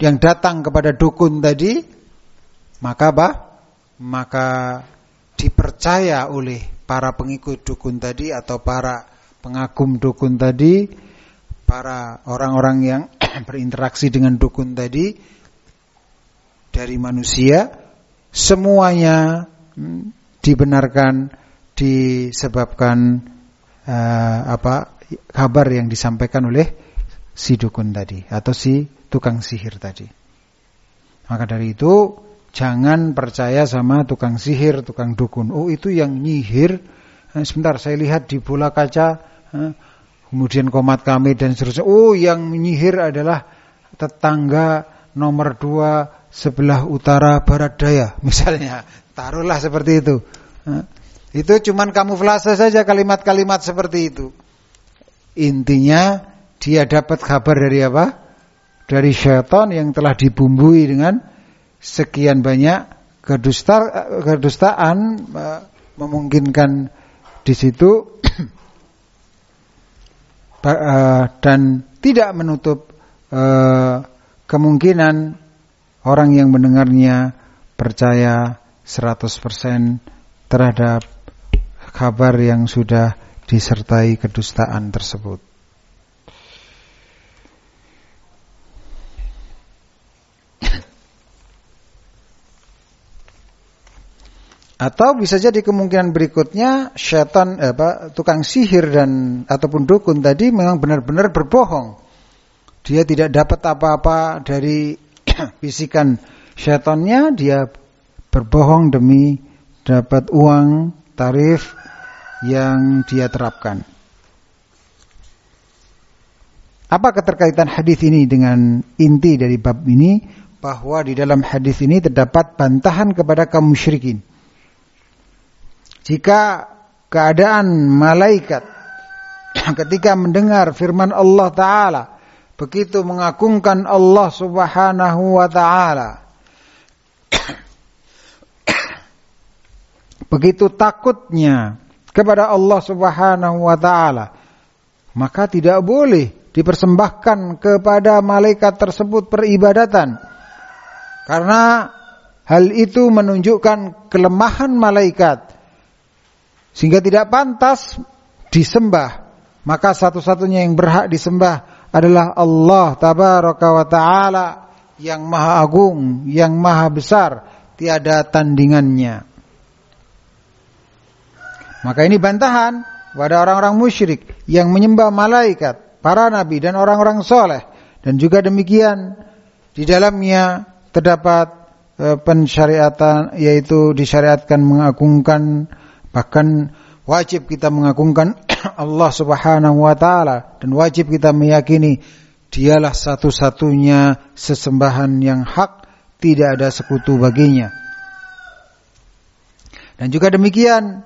yang datang kepada dukun tadi, maka apa? Maka dipercaya oleh para pengikut dukun tadi atau para pengagum dukun tadi, para orang-orang yang berinteraksi dengan dukun tadi dari manusia semuanya hmm, dibenarkan disebabkan uh, apa kabar yang disampaikan oleh si dukun tadi atau si tukang sihir tadi. Maka dari itu jangan percaya sama tukang sihir, tukang dukun. Oh itu yang nyihir. Eh, sebentar saya lihat di bola kaca eh, kemudian komat kami dan seterusnya. Oh yang menyihir adalah tetangga nomor dua sebelah utara barat daya misalnya. Taruhlah seperti itu. Itu cuman kamuflase saja kalimat-kalimat seperti itu. Intinya dia dapat kabar dari apa? Dari syaitan yang telah dibumbui dengan sekian banyak kedusta, kedustaan eh, memungkinkan di situ Eh, dan tidak menutup uh, kemungkinan orang yang mendengarnya percaya 100% terhadap kabar yang sudah disertai kedustaan tersebut. Atau bisa jadi kemungkinan berikutnya syaitan eh, apa tukang sihir dan ataupun dukun tadi memang benar-benar berbohong. Dia tidak dapat apa-apa dari bisikan syaitannya, dia berbohong demi dapat uang tarif yang dia terapkan. Apa keterkaitan hadis ini dengan inti dari bab ini? Bahwa di dalam hadis ini terdapat bantahan kepada kaum musyrikin jika keadaan malaikat ketika mendengar firman Allah Ta'ala begitu mengagungkan Allah Subhanahu wa Ta'ala begitu takutnya kepada Allah Subhanahu wa Ta'ala maka tidak boleh dipersembahkan kepada malaikat tersebut peribadatan. Karena hal itu menunjukkan kelemahan malaikat sehingga tidak pantas disembah. Maka satu-satunya yang berhak disembah adalah Allah tabaraka wa taala yang maha agung, yang maha besar, tiada tandingannya. Maka ini bantahan pada orang-orang musyrik yang menyembah malaikat, para nabi dan orang-orang soleh. Dan juga demikian di dalamnya terdapat eh, pensyariatan yaitu disyariatkan mengagungkan Bahkan wajib kita mengagungkan Allah Subhanahu wa taala dan wajib kita meyakini dialah satu-satunya sesembahan yang hak, tidak ada sekutu baginya. Dan juga demikian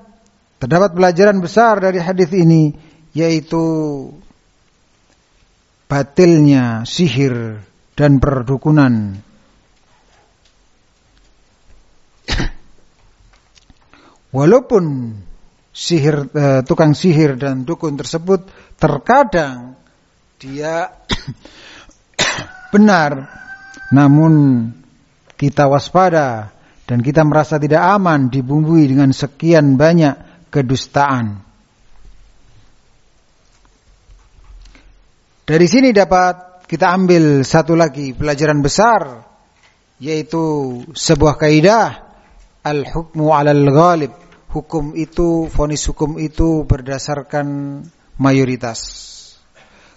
terdapat pelajaran besar dari hadis ini yaitu batilnya sihir dan perdukunan Walaupun sihir eh, tukang sihir dan dukun tersebut terkadang dia benar namun kita waspada dan kita merasa tidak aman dibumbui dengan sekian banyak kedustaan. Dari sini dapat kita ambil satu lagi pelajaran besar yaitu sebuah kaidah al-hukmu 'alal ghalib hukum itu, fonis hukum itu berdasarkan mayoritas.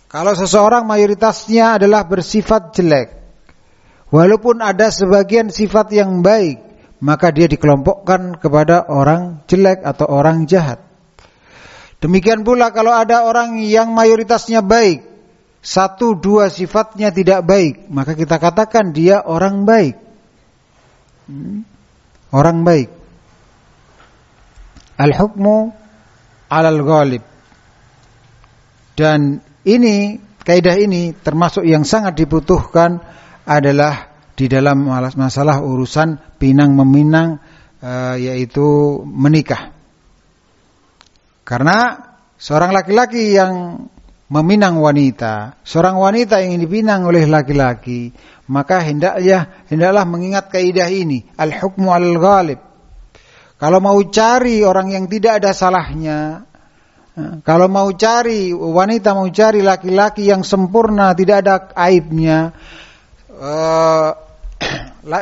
Kalau seseorang mayoritasnya adalah bersifat jelek, walaupun ada sebagian sifat yang baik, maka dia dikelompokkan kepada orang jelek atau orang jahat. Demikian pula kalau ada orang yang mayoritasnya baik, satu dua sifatnya tidak baik, maka kita katakan dia orang baik. Hmm? orang baik. Al-hukmu alal ghalib. Dan ini kaidah ini termasuk yang sangat dibutuhkan adalah di dalam masalah urusan pinang meminang uh, yaitu menikah. Karena seorang laki-laki yang meminang wanita, seorang wanita yang dipinang oleh laki-laki, maka hendaklah mengingat kaidah ini, al-hukmu al-ghalib. Kalau mau cari orang yang tidak ada salahnya, eh, kalau mau cari wanita mau cari laki-laki yang sempurna, tidak ada aibnya, uh,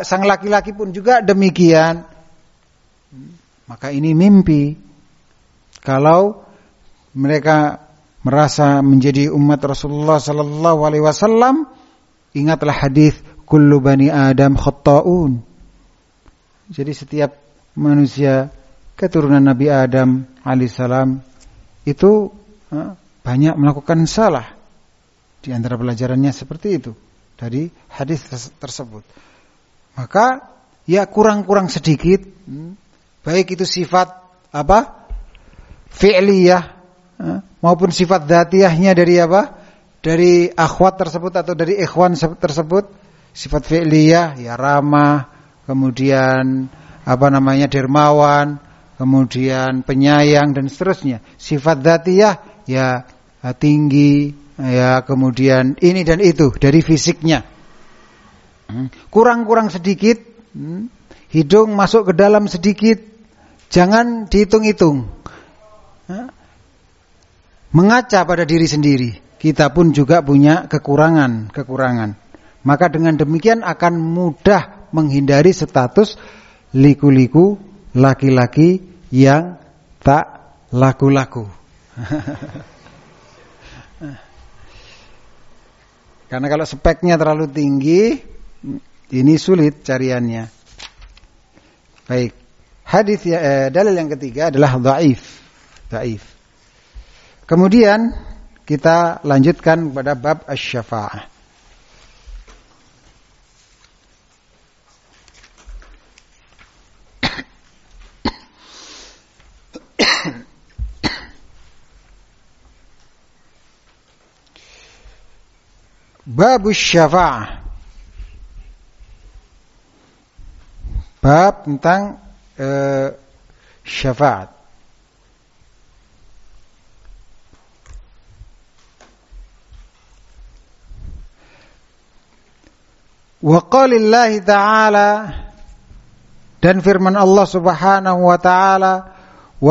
sang laki-laki pun juga demikian, maka ini mimpi. Kalau mereka merasa menjadi umat Rasulullah sallallahu alaihi wasallam, ingatlah hadis kullu bani Adam khata'un. Jadi setiap manusia keturunan Nabi Adam alaihissalam itu banyak melakukan salah. Di antara pelajarannya seperti itu dari hadis tersebut. Maka ya kurang-kurang sedikit hmm, baik itu sifat apa? fi'liyah maupun sifat dzatiyahnya dari apa? Dari akhwat tersebut atau dari ikhwan tersebut, sifat fi'liyah ya ramah, kemudian apa namanya dermawan, kemudian penyayang dan seterusnya. Sifat dzatiyah ya tinggi, ya kemudian ini dan itu dari fisiknya. Hmm, kurang-kurang sedikit, hmm, hidung masuk ke dalam sedikit, jangan dihitung-hitung mengaca pada diri sendiri. Kita pun juga punya kekurangan-kekurangan. Maka dengan demikian akan mudah menghindari status liku-liku laki-laki yang tak laku-laku. Karena kalau speknya terlalu tinggi, ini sulit cariannya. Baik. Hadis ya, eh, dalil yang ketiga adalah dhaif. Dhaif. Kemudian kita lanjutkan pada bab asy-syafa'ah. Bab syafa'ah. Bab tentang uh, syafaat. Wa qalillahi ta'ala dan firman Allah Subhanahu wa taala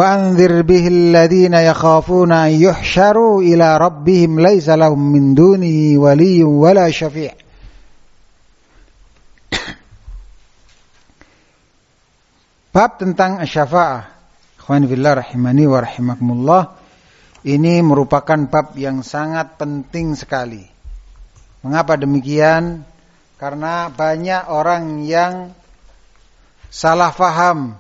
anzir bihi alladhina yakhafuna an yuhsharu ila rabbihim laysa lahum min dunihi waliyyun wala syafi' Bab tentang syafa'ah Ikhwan fillah rahimani wa rahimakumullah ini merupakan bab yang sangat penting sekali. Mengapa demikian? Karena banyak orang yang salah faham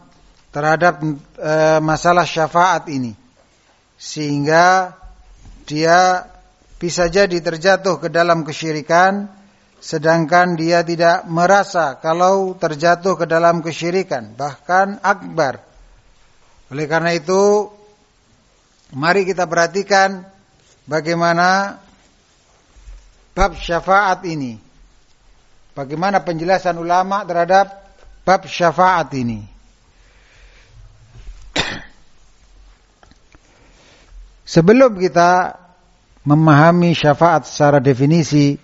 terhadap e, masalah syafaat ini. Sehingga dia bisa jadi terjatuh ke dalam kesyirikan sedangkan dia tidak merasa kalau terjatuh ke dalam kesyirikan bahkan akbar. Oleh karena itu mari kita perhatikan bagaimana bab syafaat ini Bagaimana penjelasan ulama terhadap bab syafaat ini? Sebelum kita memahami syafaat secara definisi,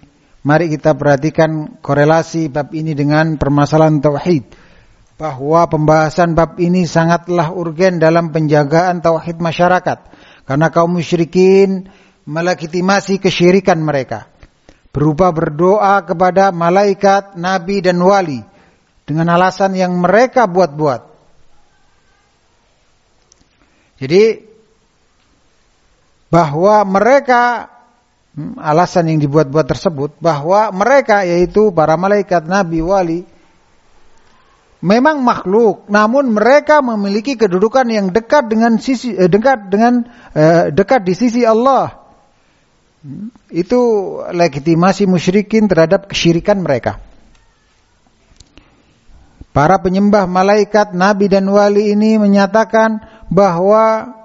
mari kita perhatikan korelasi bab ini dengan permasalahan tauhid. Bahwa pembahasan bab ini sangatlah urgen dalam penjagaan tauhid masyarakat. Karena kaum musyrikin melegitimasi kesyirikan mereka berupa berdoa kepada malaikat, nabi dan wali dengan alasan yang mereka buat-buat. Jadi bahwa mereka hmm, alasan yang dibuat-buat tersebut bahwa mereka yaitu para malaikat, nabi, wali memang makhluk, namun mereka memiliki kedudukan yang dekat dengan sisi eh, dekat dengan eh, dekat di sisi Allah. Itu legitimasi musyrikin terhadap kesyirikan mereka. Para penyembah malaikat, nabi dan wali ini menyatakan bahwa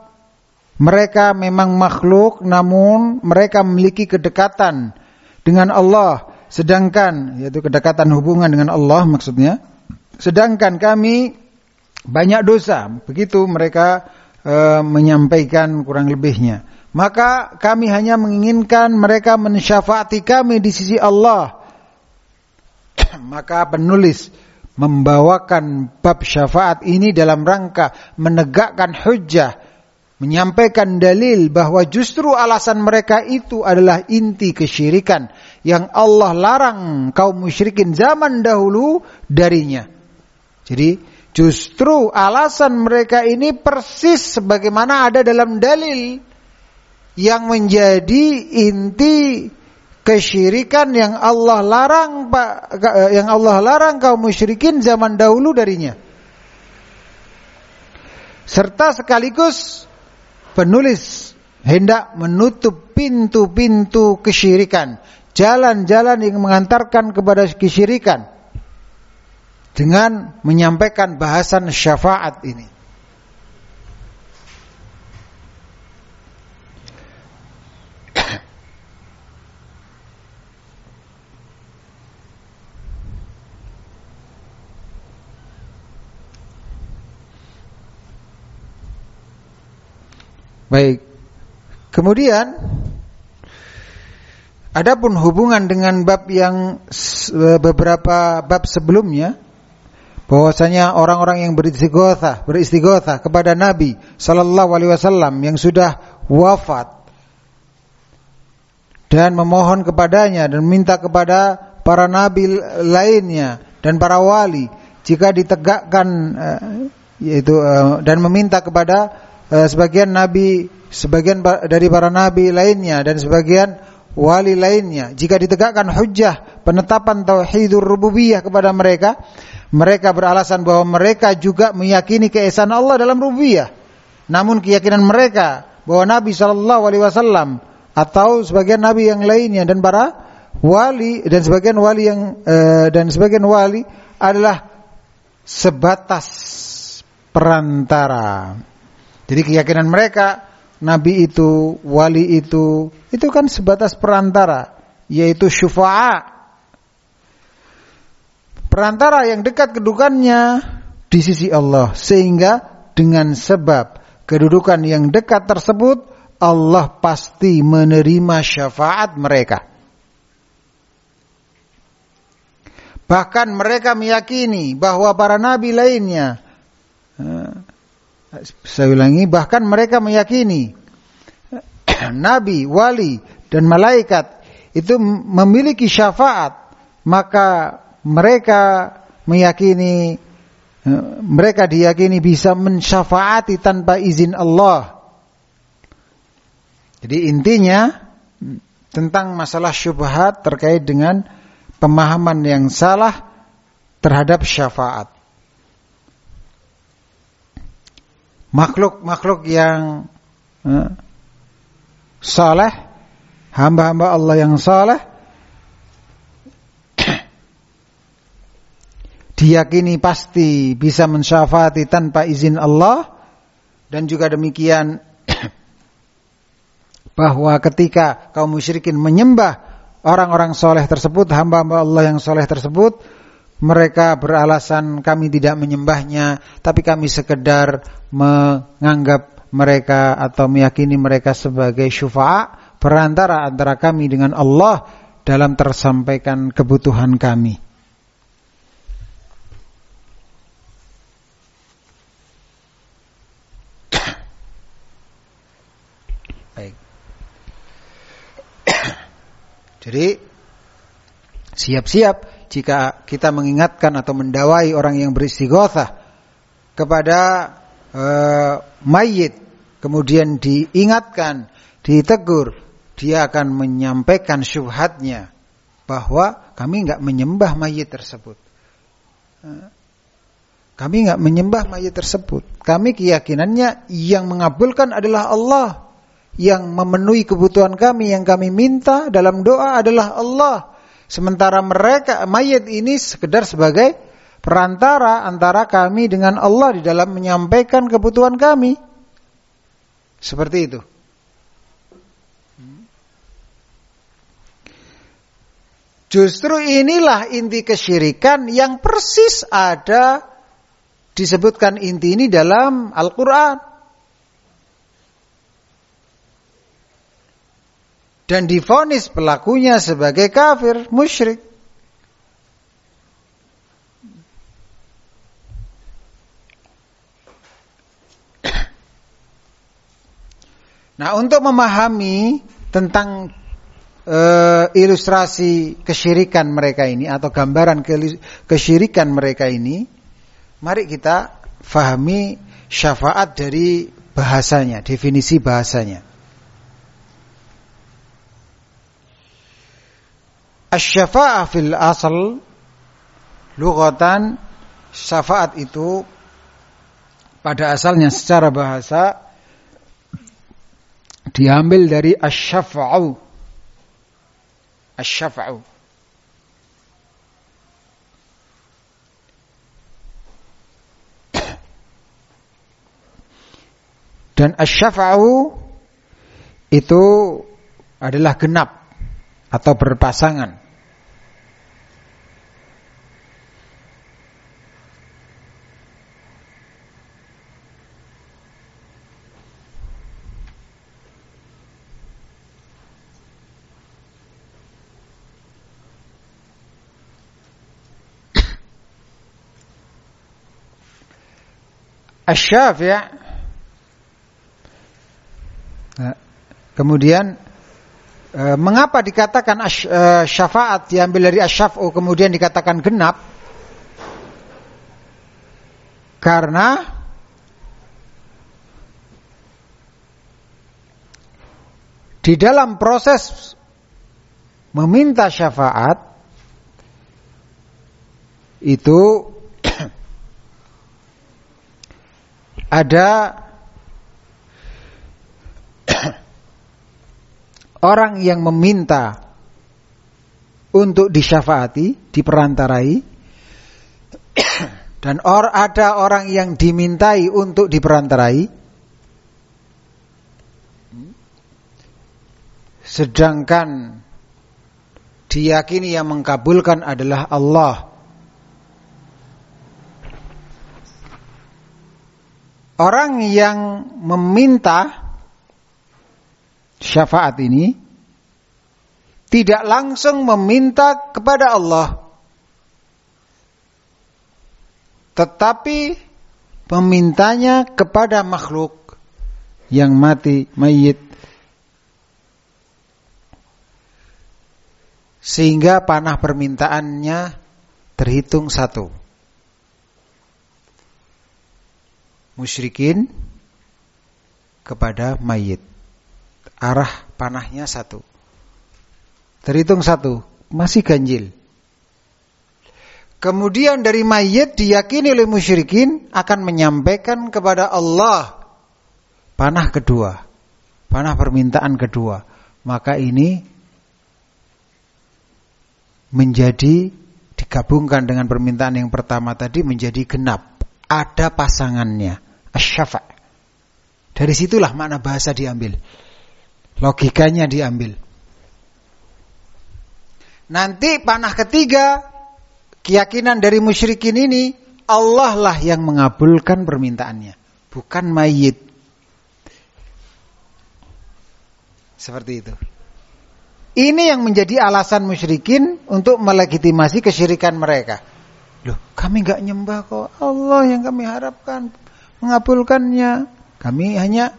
mereka memang makhluk namun mereka memiliki kedekatan dengan Allah sedangkan yaitu kedekatan hubungan dengan Allah maksudnya sedangkan kami banyak dosa. Begitu mereka e, menyampaikan kurang lebihnya. Maka kami hanya menginginkan mereka mensyafaati kami di sisi Allah. Maka penulis membawakan bab syafaat ini dalam rangka menegakkan hujah, menyampaikan dalil bahwa justru alasan mereka itu adalah inti kesyirikan yang Allah larang kaum musyrikin zaman dahulu darinya. Jadi justru alasan mereka ini persis sebagaimana ada dalam dalil yang menjadi inti kesyirikan yang Allah larang yang Allah larang kaum musyrikin zaman dahulu darinya. Serta sekaligus penulis hendak menutup pintu-pintu kesyirikan, jalan-jalan yang mengantarkan kepada kesyirikan dengan menyampaikan bahasan syafaat ini. Baik. Kemudian adapun hubungan dengan bab yang beberapa bab sebelumnya bahwasanya orang-orang yang beristighotsah, beristighotsah kepada Nabi sallallahu alaihi wasallam yang sudah wafat dan memohon kepadanya dan minta kepada para nabi lainnya dan para wali jika ditegakkan eh, yaitu eh, dan meminta kepada Eh, sebagian nabi, sebagian dari para nabi lainnya dan sebagian wali lainnya jika ditegakkan hujjah penetapan tauhidur rububiyah kepada mereka mereka beralasan bahwa mereka juga meyakini keesaan Allah dalam rububiyah. Namun keyakinan mereka bahwa Nabi Shallallahu alaihi wasallam atau sebagian nabi yang lainnya dan para wali dan sebagian wali yang uh, dan sebagian wali adalah sebatas perantara jadi keyakinan mereka nabi itu, wali itu, itu kan sebatas perantara, yaitu syufa'a. Perantara yang dekat kedudukannya di sisi Allah sehingga dengan sebab kedudukan yang dekat tersebut Allah pasti menerima syafaat mereka. Bahkan mereka meyakini bahwa para nabi lainnya saya ulangi, bahkan mereka meyakini nabi, wali dan malaikat itu memiliki syafaat, maka mereka meyakini mereka diyakini bisa mensyafaati tanpa izin Allah. Jadi intinya tentang masalah syubhat terkait dengan pemahaman yang salah terhadap syafaat. Makhluk-makhluk yang eh, saleh, hamba-hamba Allah yang saleh diyakini pasti bisa mensyafaati tanpa izin Allah. Dan juga demikian bahwa ketika kaum musyrikin menyembah orang-orang soleh tersebut, hamba-hamba Allah yang soleh tersebut, mereka beralasan kami tidak menyembahnya, tapi kami sekedar menganggap mereka atau meyakini mereka sebagai syufa'a perantara antara kami dengan Allah dalam tersampaikan kebutuhan kami. Baik. Jadi siap-siap jika kita mengingatkan atau mendawai orang yang beristighothah kepada uh, mayit kemudian diingatkan, ditegur, dia akan menyampaikan syubhatnya bahwa kami enggak menyembah mayit tersebut. Uh, kami enggak menyembah mayit tersebut. Kami keyakinannya yang mengabulkan adalah Allah. Yang memenuhi kebutuhan kami yang kami minta dalam doa adalah Allah. Sementara mereka mayat ini sekedar sebagai perantara antara kami dengan Allah di dalam menyampaikan kebutuhan kami. Seperti itu. Justru inilah inti kesyirikan yang persis ada disebutkan inti ini dalam Al-Quran. Dan difonis pelakunya sebagai kafir, musyrik. Nah, untuk memahami tentang uh, ilustrasi kesyirikan mereka ini atau gambaran kesyirikan mereka ini, mari kita fahami syafaat dari bahasanya, definisi bahasanya. Asy-syafa'ah fil asal lughatan syafaat itu pada asalnya secara bahasa diambil dari asyafa'u asyafa'u dan asyafa'u itu adalah genap atau berpasangan Asy-Syafi' nah, kemudian eh, mengapa dikatakan eh, syafaat diambil dari asyaf'u kemudian dikatakan genap? Karena di dalam proses meminta syafaat itu ada orang yang meminta untuk disyafaati, diperantarai dan or ada orang yang dimintai untuk diperantarai. Sedangkan diyakini yang mengkabulkan adalah Allah orang yang meminta syafaat ini tidak langsung meminta kepada Allah tetapi memintanya kepada makhluk yang mati mayit sehingga panah permintaannya terhitung satu musyrikin kepada mayit. Arah panahnya satu. Terhitung satu, masih ganjil. Kemudian dari mayit diyakini oleh musyrikin akan menyampaikan kepada Allah panah kedua, panah permintaan kedua. Maka ini menjadi digabungkan dengan permintaan yang pertama tadi menjadi genap. Ada pasangannya asyafa. Dari situlah makna bahasa diambil. Logikanya diambil. Nanti panah ketiga, keyakinan dari musyrikin ini, Allah lah yang mengabulkan permintaannya. Bukan mayit. Seperti itu. Ini yang menjadi alasan musyrikin untuk melegitimasi kesyirikan mereka. Loh, kami nggak nyembah kok. Allah yang kami harapkan mengabulkannya. Kami hanya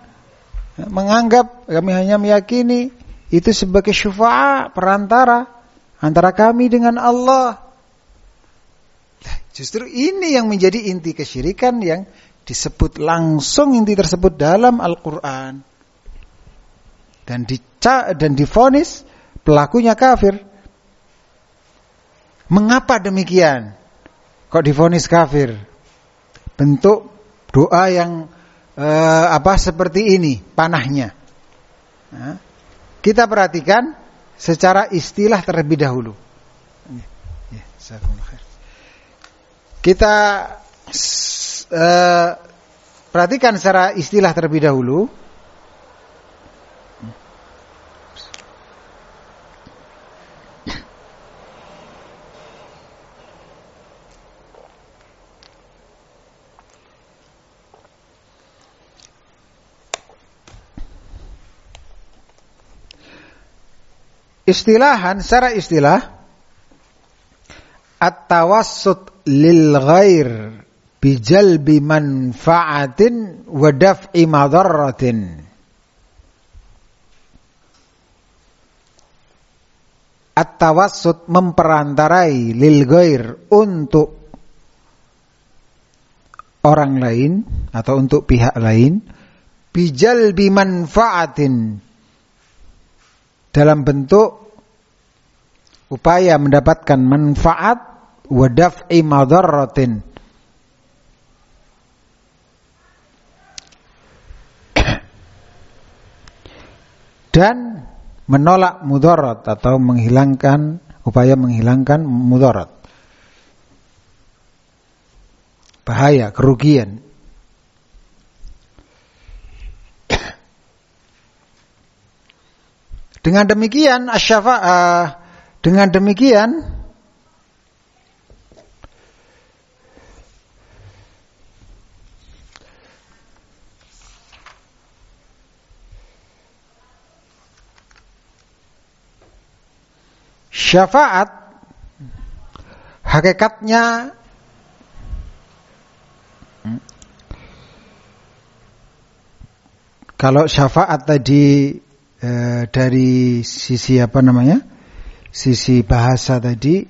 menganggap, kami hanya meyakini itu sebagai syufa'a perantara antara kami dengan Allah. Justru ini yang menjadi inti kesyirikan yang disebut langsung inti tersebut dalam Al-Qur'an. Dan dica dan difonis pelakunya kafir. Mengapa demikian? Kok difonis kafir? Bentuk doa yang eh, apa seperti ini panahnya. Nah, kita perhatikan secara istilah terlebih dahulu. Kita uh, perhatikan secara istilah terlebih dahulu. Istilahan secara istilah at-tawassut lil ghair bijalbi manfaatin wa daf'i madarratin. At-tawassut memperantarai lil ghair untuk orang lain atau untuk pihak lain bijalbi manfaatin dalam bentuk upaya mendapatkan manfaat wadaf'i madarratin. Dan menolak mudarat atau menghilangkan upaya menghilangkan mudarat bahaya kerugian Dengan demikian asyafa'ah dengan demikian syafaat hakikatnya kalau syafaat tadi Eh, dari sisi apa namanya? Sisi bahasa tadi.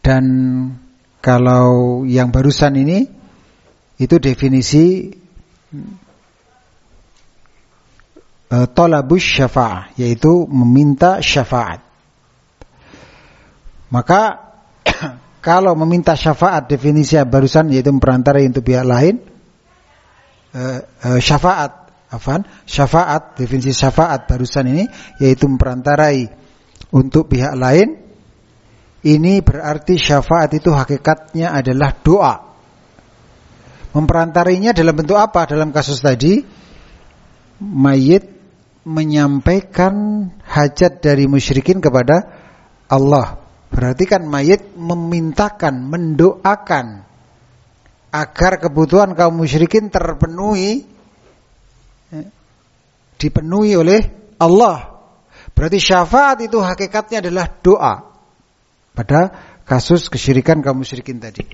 Dan kalau yang barusan ini itu definisi uh, tolabus syafa'ah yaitu meminta syafaat. Maka kalau meminta syafaat definisi barusan yaitu memperantara untuk pihak lain uh, syafaat afan syafaat definisi syafaat barusan ini yaitu memperantarai untuk pihak lain ini berarti syafaat itu hakikatnya adalah doa. Memperantarinya dalam bentuk apa? Dalam kasus tadi mayit menyampaikan hajat dari musyrikin kepada Allah. Berarti kan mayit memintakan mendoakan agar kebutuhan kaum musyrikin terpenuhi dipenuhi oleh Allah. Berarti syafaat itu hakikatnya adalah doa pada kasus kesyirikan kaum musyrikin tadi.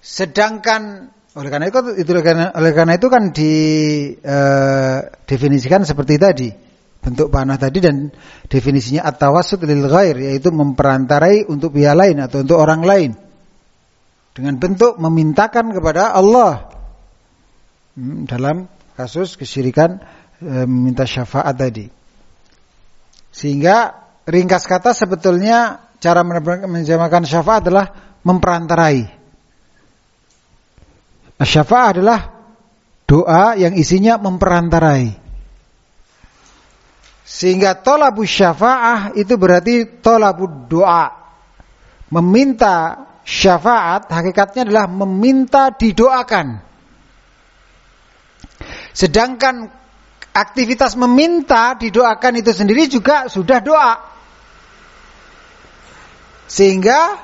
Sedangkan oleh karena itu, itu oleh karena itu kan didefinisikan eh, seperti tadi bentuk panah tadi dan definisinya at-tawassut lil ghair yaitu memperantarai untuk pihak lain atau untuk orang lain dengan bentuk memintakan kepada Allah hmm, dalam kasus kesyirikan e, meminta syafaat tadi. Sehingga ringkas kata sebetulnya cara menjamakan syafaat adalah memperantarai. Syafaat adalah doa yang isinya memperantarai. Sehingga tolabu syafaat itu berarti tolabu doa. Meminta syafaat hakikatnya adalah meminta didoakan. Sedangkan aktivitas meminta didoakan itu sendiri juga sudah doa. Sehingga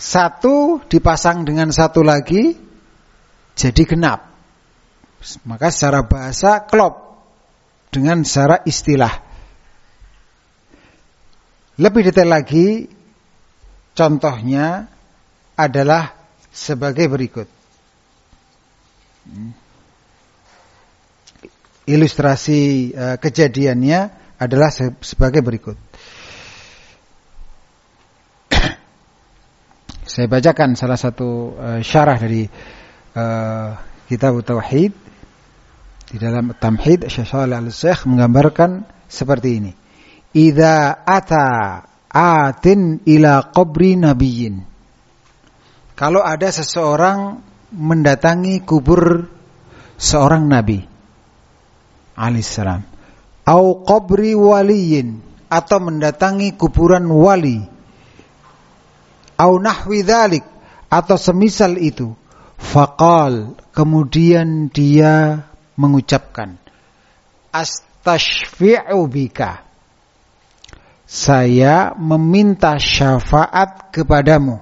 satu dipasang dengan satu lagi jadi genap. Maka secara bahasa klop dengan secara istilah. Lebih detail lagi contohnya adalah sebagai berikut. Hmm ilustrasi uh, kejadiannya adalah se sebagai berikut. Saya bacakan salah satu uh, syarah dari uh, kitab Tauhid di dalam Tamhid Syekh Al-Syekh menggambarkan seperti ini. Idza ata atin ila qabri nabiyyin. Kalau ada seseorang mendatangi kubur seorang nabi alaihissalam. Au qabri waliyin atau mendatangi kuburan wali. au nahwi dzalik atau semisal itu. Faqal kemudian dia mengucapkan astashfi'u bika. Saya meminta syafaat kepadamu.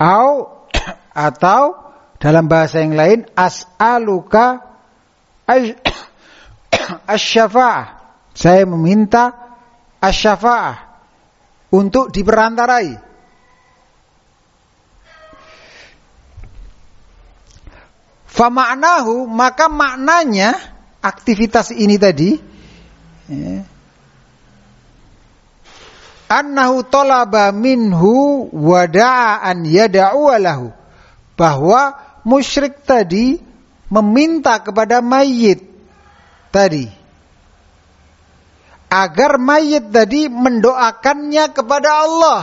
Au atau dalam bahasa yang lain as'aluka asyafa'ah. Saya meminta asyafa'ah untuk diperantarai. Fama'nahu maka maknanya aktivitas ini tadi ya, annahu talaba minhu wada'a an yada'u lahu bahwa musyrik tadi meminta kepada mayit tadi. Agar mayit tadi mendoakannya kepada Allah.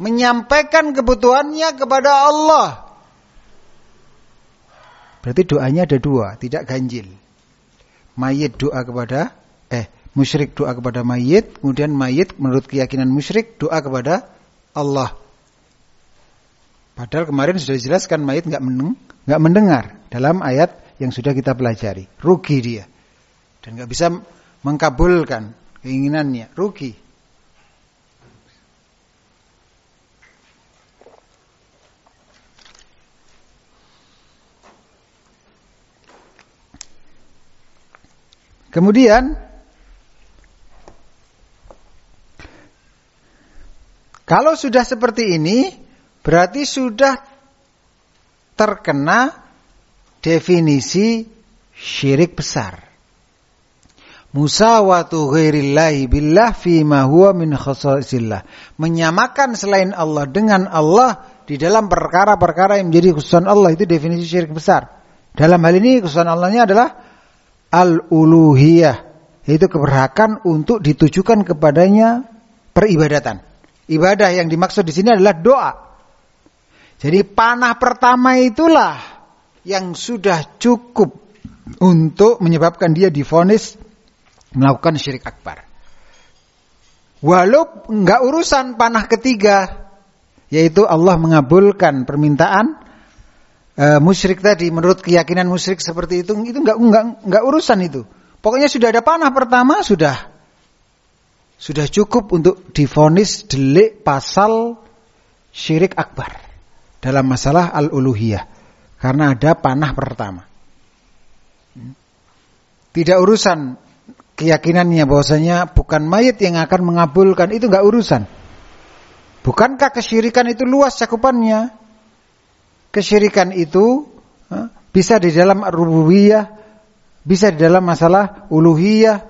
Menyampaikan kebutuhannya kepada Allah. Berarti doanya ada dua tidak ganjil. Mayit doa kepada eh musyrik doa kepada mayit kemudian mayit menurut keyakinan musyrik doa kepada Allah padahal kemarin sudah dijelaskan mayit nggak meneng nggak mendengar dalam ayat yang sudah kita pelajari. Rugi dia. Dan nggak bisa mengkabulkan keinginannya, rugi. Kemudian kalau sudah seperti ini berarti sudah terkena definisi syirik besar musawatu ghairillahi billah ma huwa min khasasillah. Menyamakan selain Allah dengan Allah di dalam perkara-perkara yang menjadi khususan Allah itu definisi syirik besar. Dalam hal ini khususan Allahnya adalah al-uluhiyah, yaitu keberhakan untuk ditujukan kepadanya peribadatan. Ibadah yang dimaksud di sini adalah doa. Jadi panah pertama itulah yang sudah cukup untuk menyebabkan dia difonis melakukan syirik akbar. Walau enggak urusan panah ketiga, yaitu Allah mengabulkan permintaan e, musyrik tadi menurut keyakinan musyrik seperti itu, itu enggak enggak enggak urusan itu. Pokoknya sudah ada panah pertama sudah sudah cukup untuk difonis delik pasal syirik akbar dalam masalah al-uluhiyah karena ada panah pertama. Tidak urusan keyakinannya bahwasanya bukan mayat yang akan mengabulkan itu nggak urusan. Bukankah kesyirikan itu luas cakupannya? Kesyirikan itu bisa di dalam rububiyah, bisa di dalam masalah uluhiyah.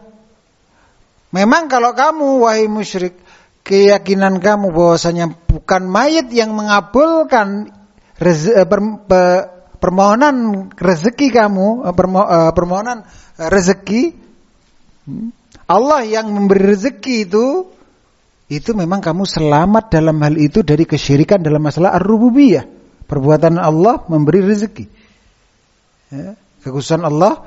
Memang kalau kamu wahai musyrik keyakinan kamu bahwasanya bukan mayat yang mengabulkan eh, per, per, permohonan rezeki kamu, eh, eh, permohonan rezeki Allah yang memberi rezeki itu itu memang kamu selamat dalam hal itu dari kesyirikan dalam masalah ar-rububiyah. Perbuatan Allah memberi rezeki. Ya, kekhususan Allah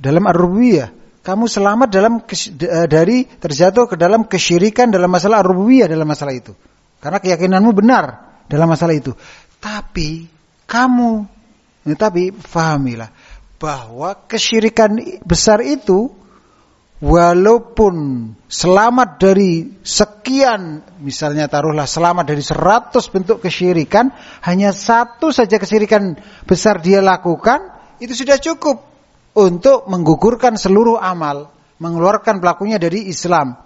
dalam ar-rububiyah. Kamu selamat dalam eh, dari terjatuh ke dalam kesyirikan dalam masalah ar-rububiyah dalam masalah itu. Karena keyakinanmu benar dalam masalah itu. Tapi kamu, ya, tapi fahamilah bahwa kesyirikan besar itu walaupun selamat dari sekian misalnya taruhlah selamat dari seratus bentuk kesyirikan hanya satu saja kesyirikan besar dia lakukan itu sudah cukup untuk menggugurkan seluruh amal mengeluarkan pelakunya dari Islam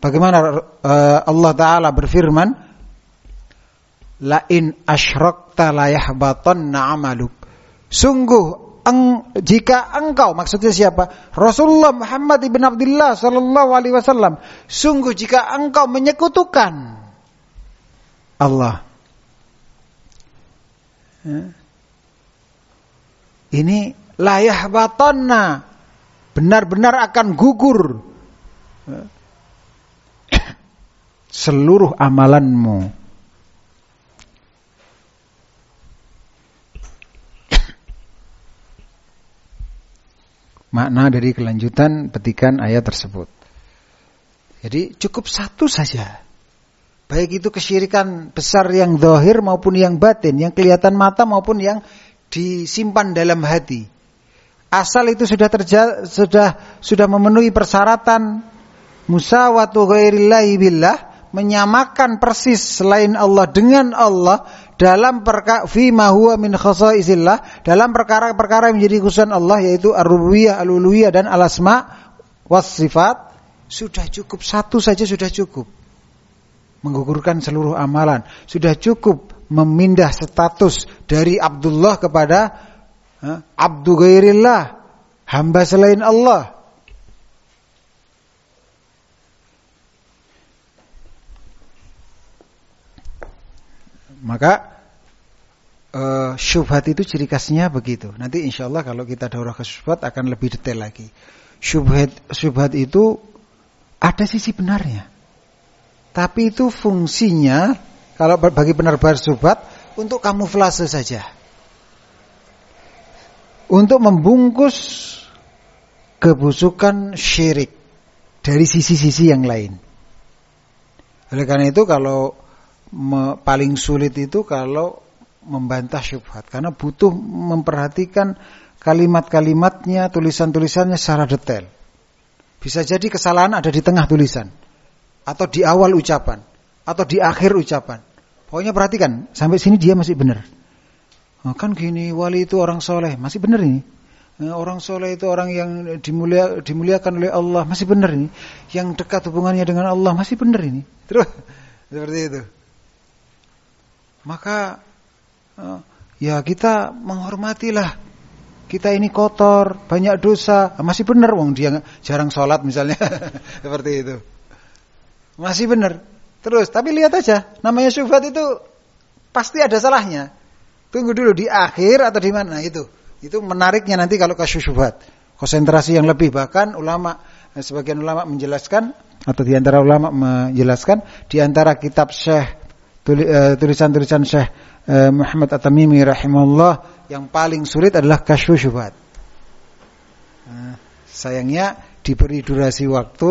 bagaimana uh, Allah taala berfirman la in asyrakta la amaluk sungguh eng, jika engkau maksudnya siapa? Rasulullah Muhammad ibn Abdullah sallallahu alaihi wasallam. Sungguh jika engkau menyekutukan Allah. Ya. Ini layah batonna benar-benar akan gugur seluruh amalanmu. makna dari kelanjutan petikan ayat tersebut. Jadi cukup satu saja. Baik itu kesyirikan besar yang dohir maupun yang batin, yang kelihatan mata maupun yang disimpan dalam hati. Asal itu sudah terja, sudah sudah memenuhi persyaratan musawatu ghairillahi billah, menyamakan persis selain Allah dengan Allah dalam perkara fi ma huwa min khasaisillah, dalam perkara-perkara yang menjadi khususan Allah yaitu ar-rububiyah, al-uluhiyah dan al-asma was sifat sudah cukup satu saja sudah cukup. Menggugurkan seluruh amalan. Sudah cukup memindah status dari Abdullah kepada Abdu Ghairillah. Hamba selain Allah. Maka uh, syubhat itu ciri khasnya begitu. Nanti insya Allah kalau kita daurah ke syubhat akan lebih detail lagi. Syubhat, syubhat itu ada sisi benarnya. Tapi itu fungsinya kalau bagi penerbar subhat untuk kamuflase saja. Untuk membungkus kebusukan syirik dari sisi-sisi yang lain. Oleh karena itu kalau me, paling sulit itu kalau membantah syubhat karena butuh memperhatikan kalimat-kalimatnya, tulisan-tulisannya secara detail. Bisa jadi kesalahan ada di tengah tulisan atau di awal ucapan atau di akhir ucapan. Pokoknya perhatikan sampai sini dia masih benar. Oh, kan gini wali itu orang soleh masih benar ini. Eh, orang soleh itu orang yang dimulia, dimuliakan oleh Allah masih benar ini. Yang dekat hubungannya dengan Allah masih benar ini. Terus seperti itu. Maka eh, ya kita menghormatilah kita ini kotor, banyak dosa, masih benar wong dia jarang sholat misalnya, seperti itu. Masih benar. Terus, tapi lihat aja, namanya syubhat itu pasti ada salahnya. Tunggu dulu di akhir atau di mana itu. Itu menariknya nanti kalau kasus syubhat. Konsentrasi yang lebih bahkan ulama sebagian ulama menjelaskan atau di antara ulama menjelaskan di antara kitab Syekh eh, tulisan-tulisan Syekh eh, Muhammad At-Tamimi rahimahullah yang paling sulit adalah kasyfu syubhat. Nah, sayangnya diberi durasi waktu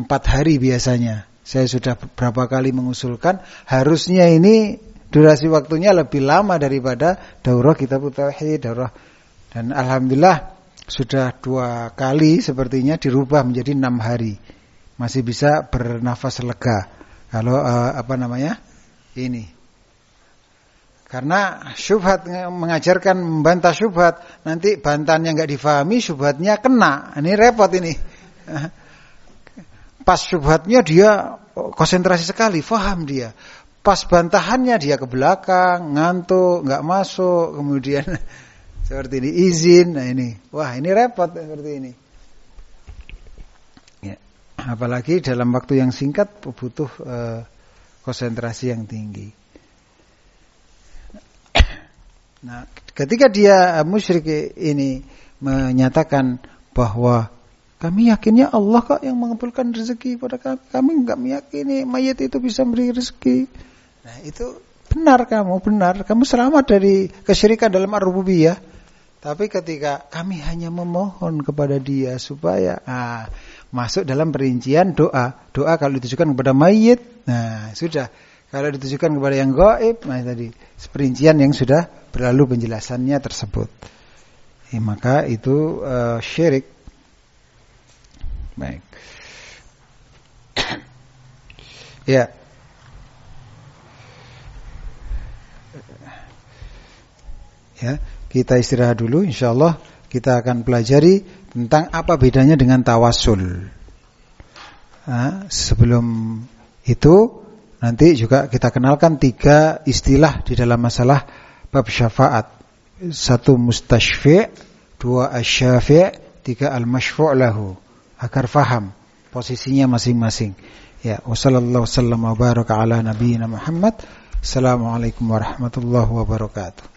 empat hari biasanya. Saya sudah beberapa kali mengusulkan harusnya ini durasi waktunya lebih lama daripada daurah kitab tauhid, daurah dan alhamdulillah sudah dua kali sepertinya dirubah menjadi enam hari. Masih bisa bernafas lega. Kalau uh, apa namanya? Ini karena syubhat mengajarkan membantah syubhat, nanti bantahannya nggak difahami, syubhatnya kena. Ini repot ini. Pas syubhatnya dia konsentrasi sekali, faham dia. Pas bantahannya dia ke belakang, ngantuk, nggak masuk, kemudian seperti ini izin. Nah ini, wah ini repot seperti ini. Ya. Apalagi dalam waktu yang singkat butuh uh, konsentrasi yang tinggi. Nah, ketika dia eh, musyrik ini menyatakan bahwa kami yakinnya Allah kok yang mengabulkan rezeki pada kami. Kami enggak meyakini mayat itu bisa beri rezeki. Nah, itu benar kamu, benar. Kamu selamat dari kesyirikan dalam ar-rububiyah. Tapi ketika kami hanya memohon kepada dia supaya ah, masuk dalam perincian doa. Doa kalau ditujukan kepada mayit, nah sudah. Kalau ditujukan kepada yang gaib, nah tadi seperincian yang sudah berlalu penjelasannya tersebut. Ya, maka itu uh, syirik. Baik. ya. Ya, kita istirahat dulu insyaallah kita akan pelajari tentang apa bedanya dengan tawasul. Nah, sebelum itu nanti juga kita kenalkan tiga istilah di dalam masalah bab syafaat. Satu mustashfi', dua asyafi', tiga al-masyfu' lahu. Agar faham posisinya masing-masing. Ya, wasallallahu sallam wa baraka ala nabiyyina Muhammad. Assalamualaikum warahmatullahi wabarakatuh.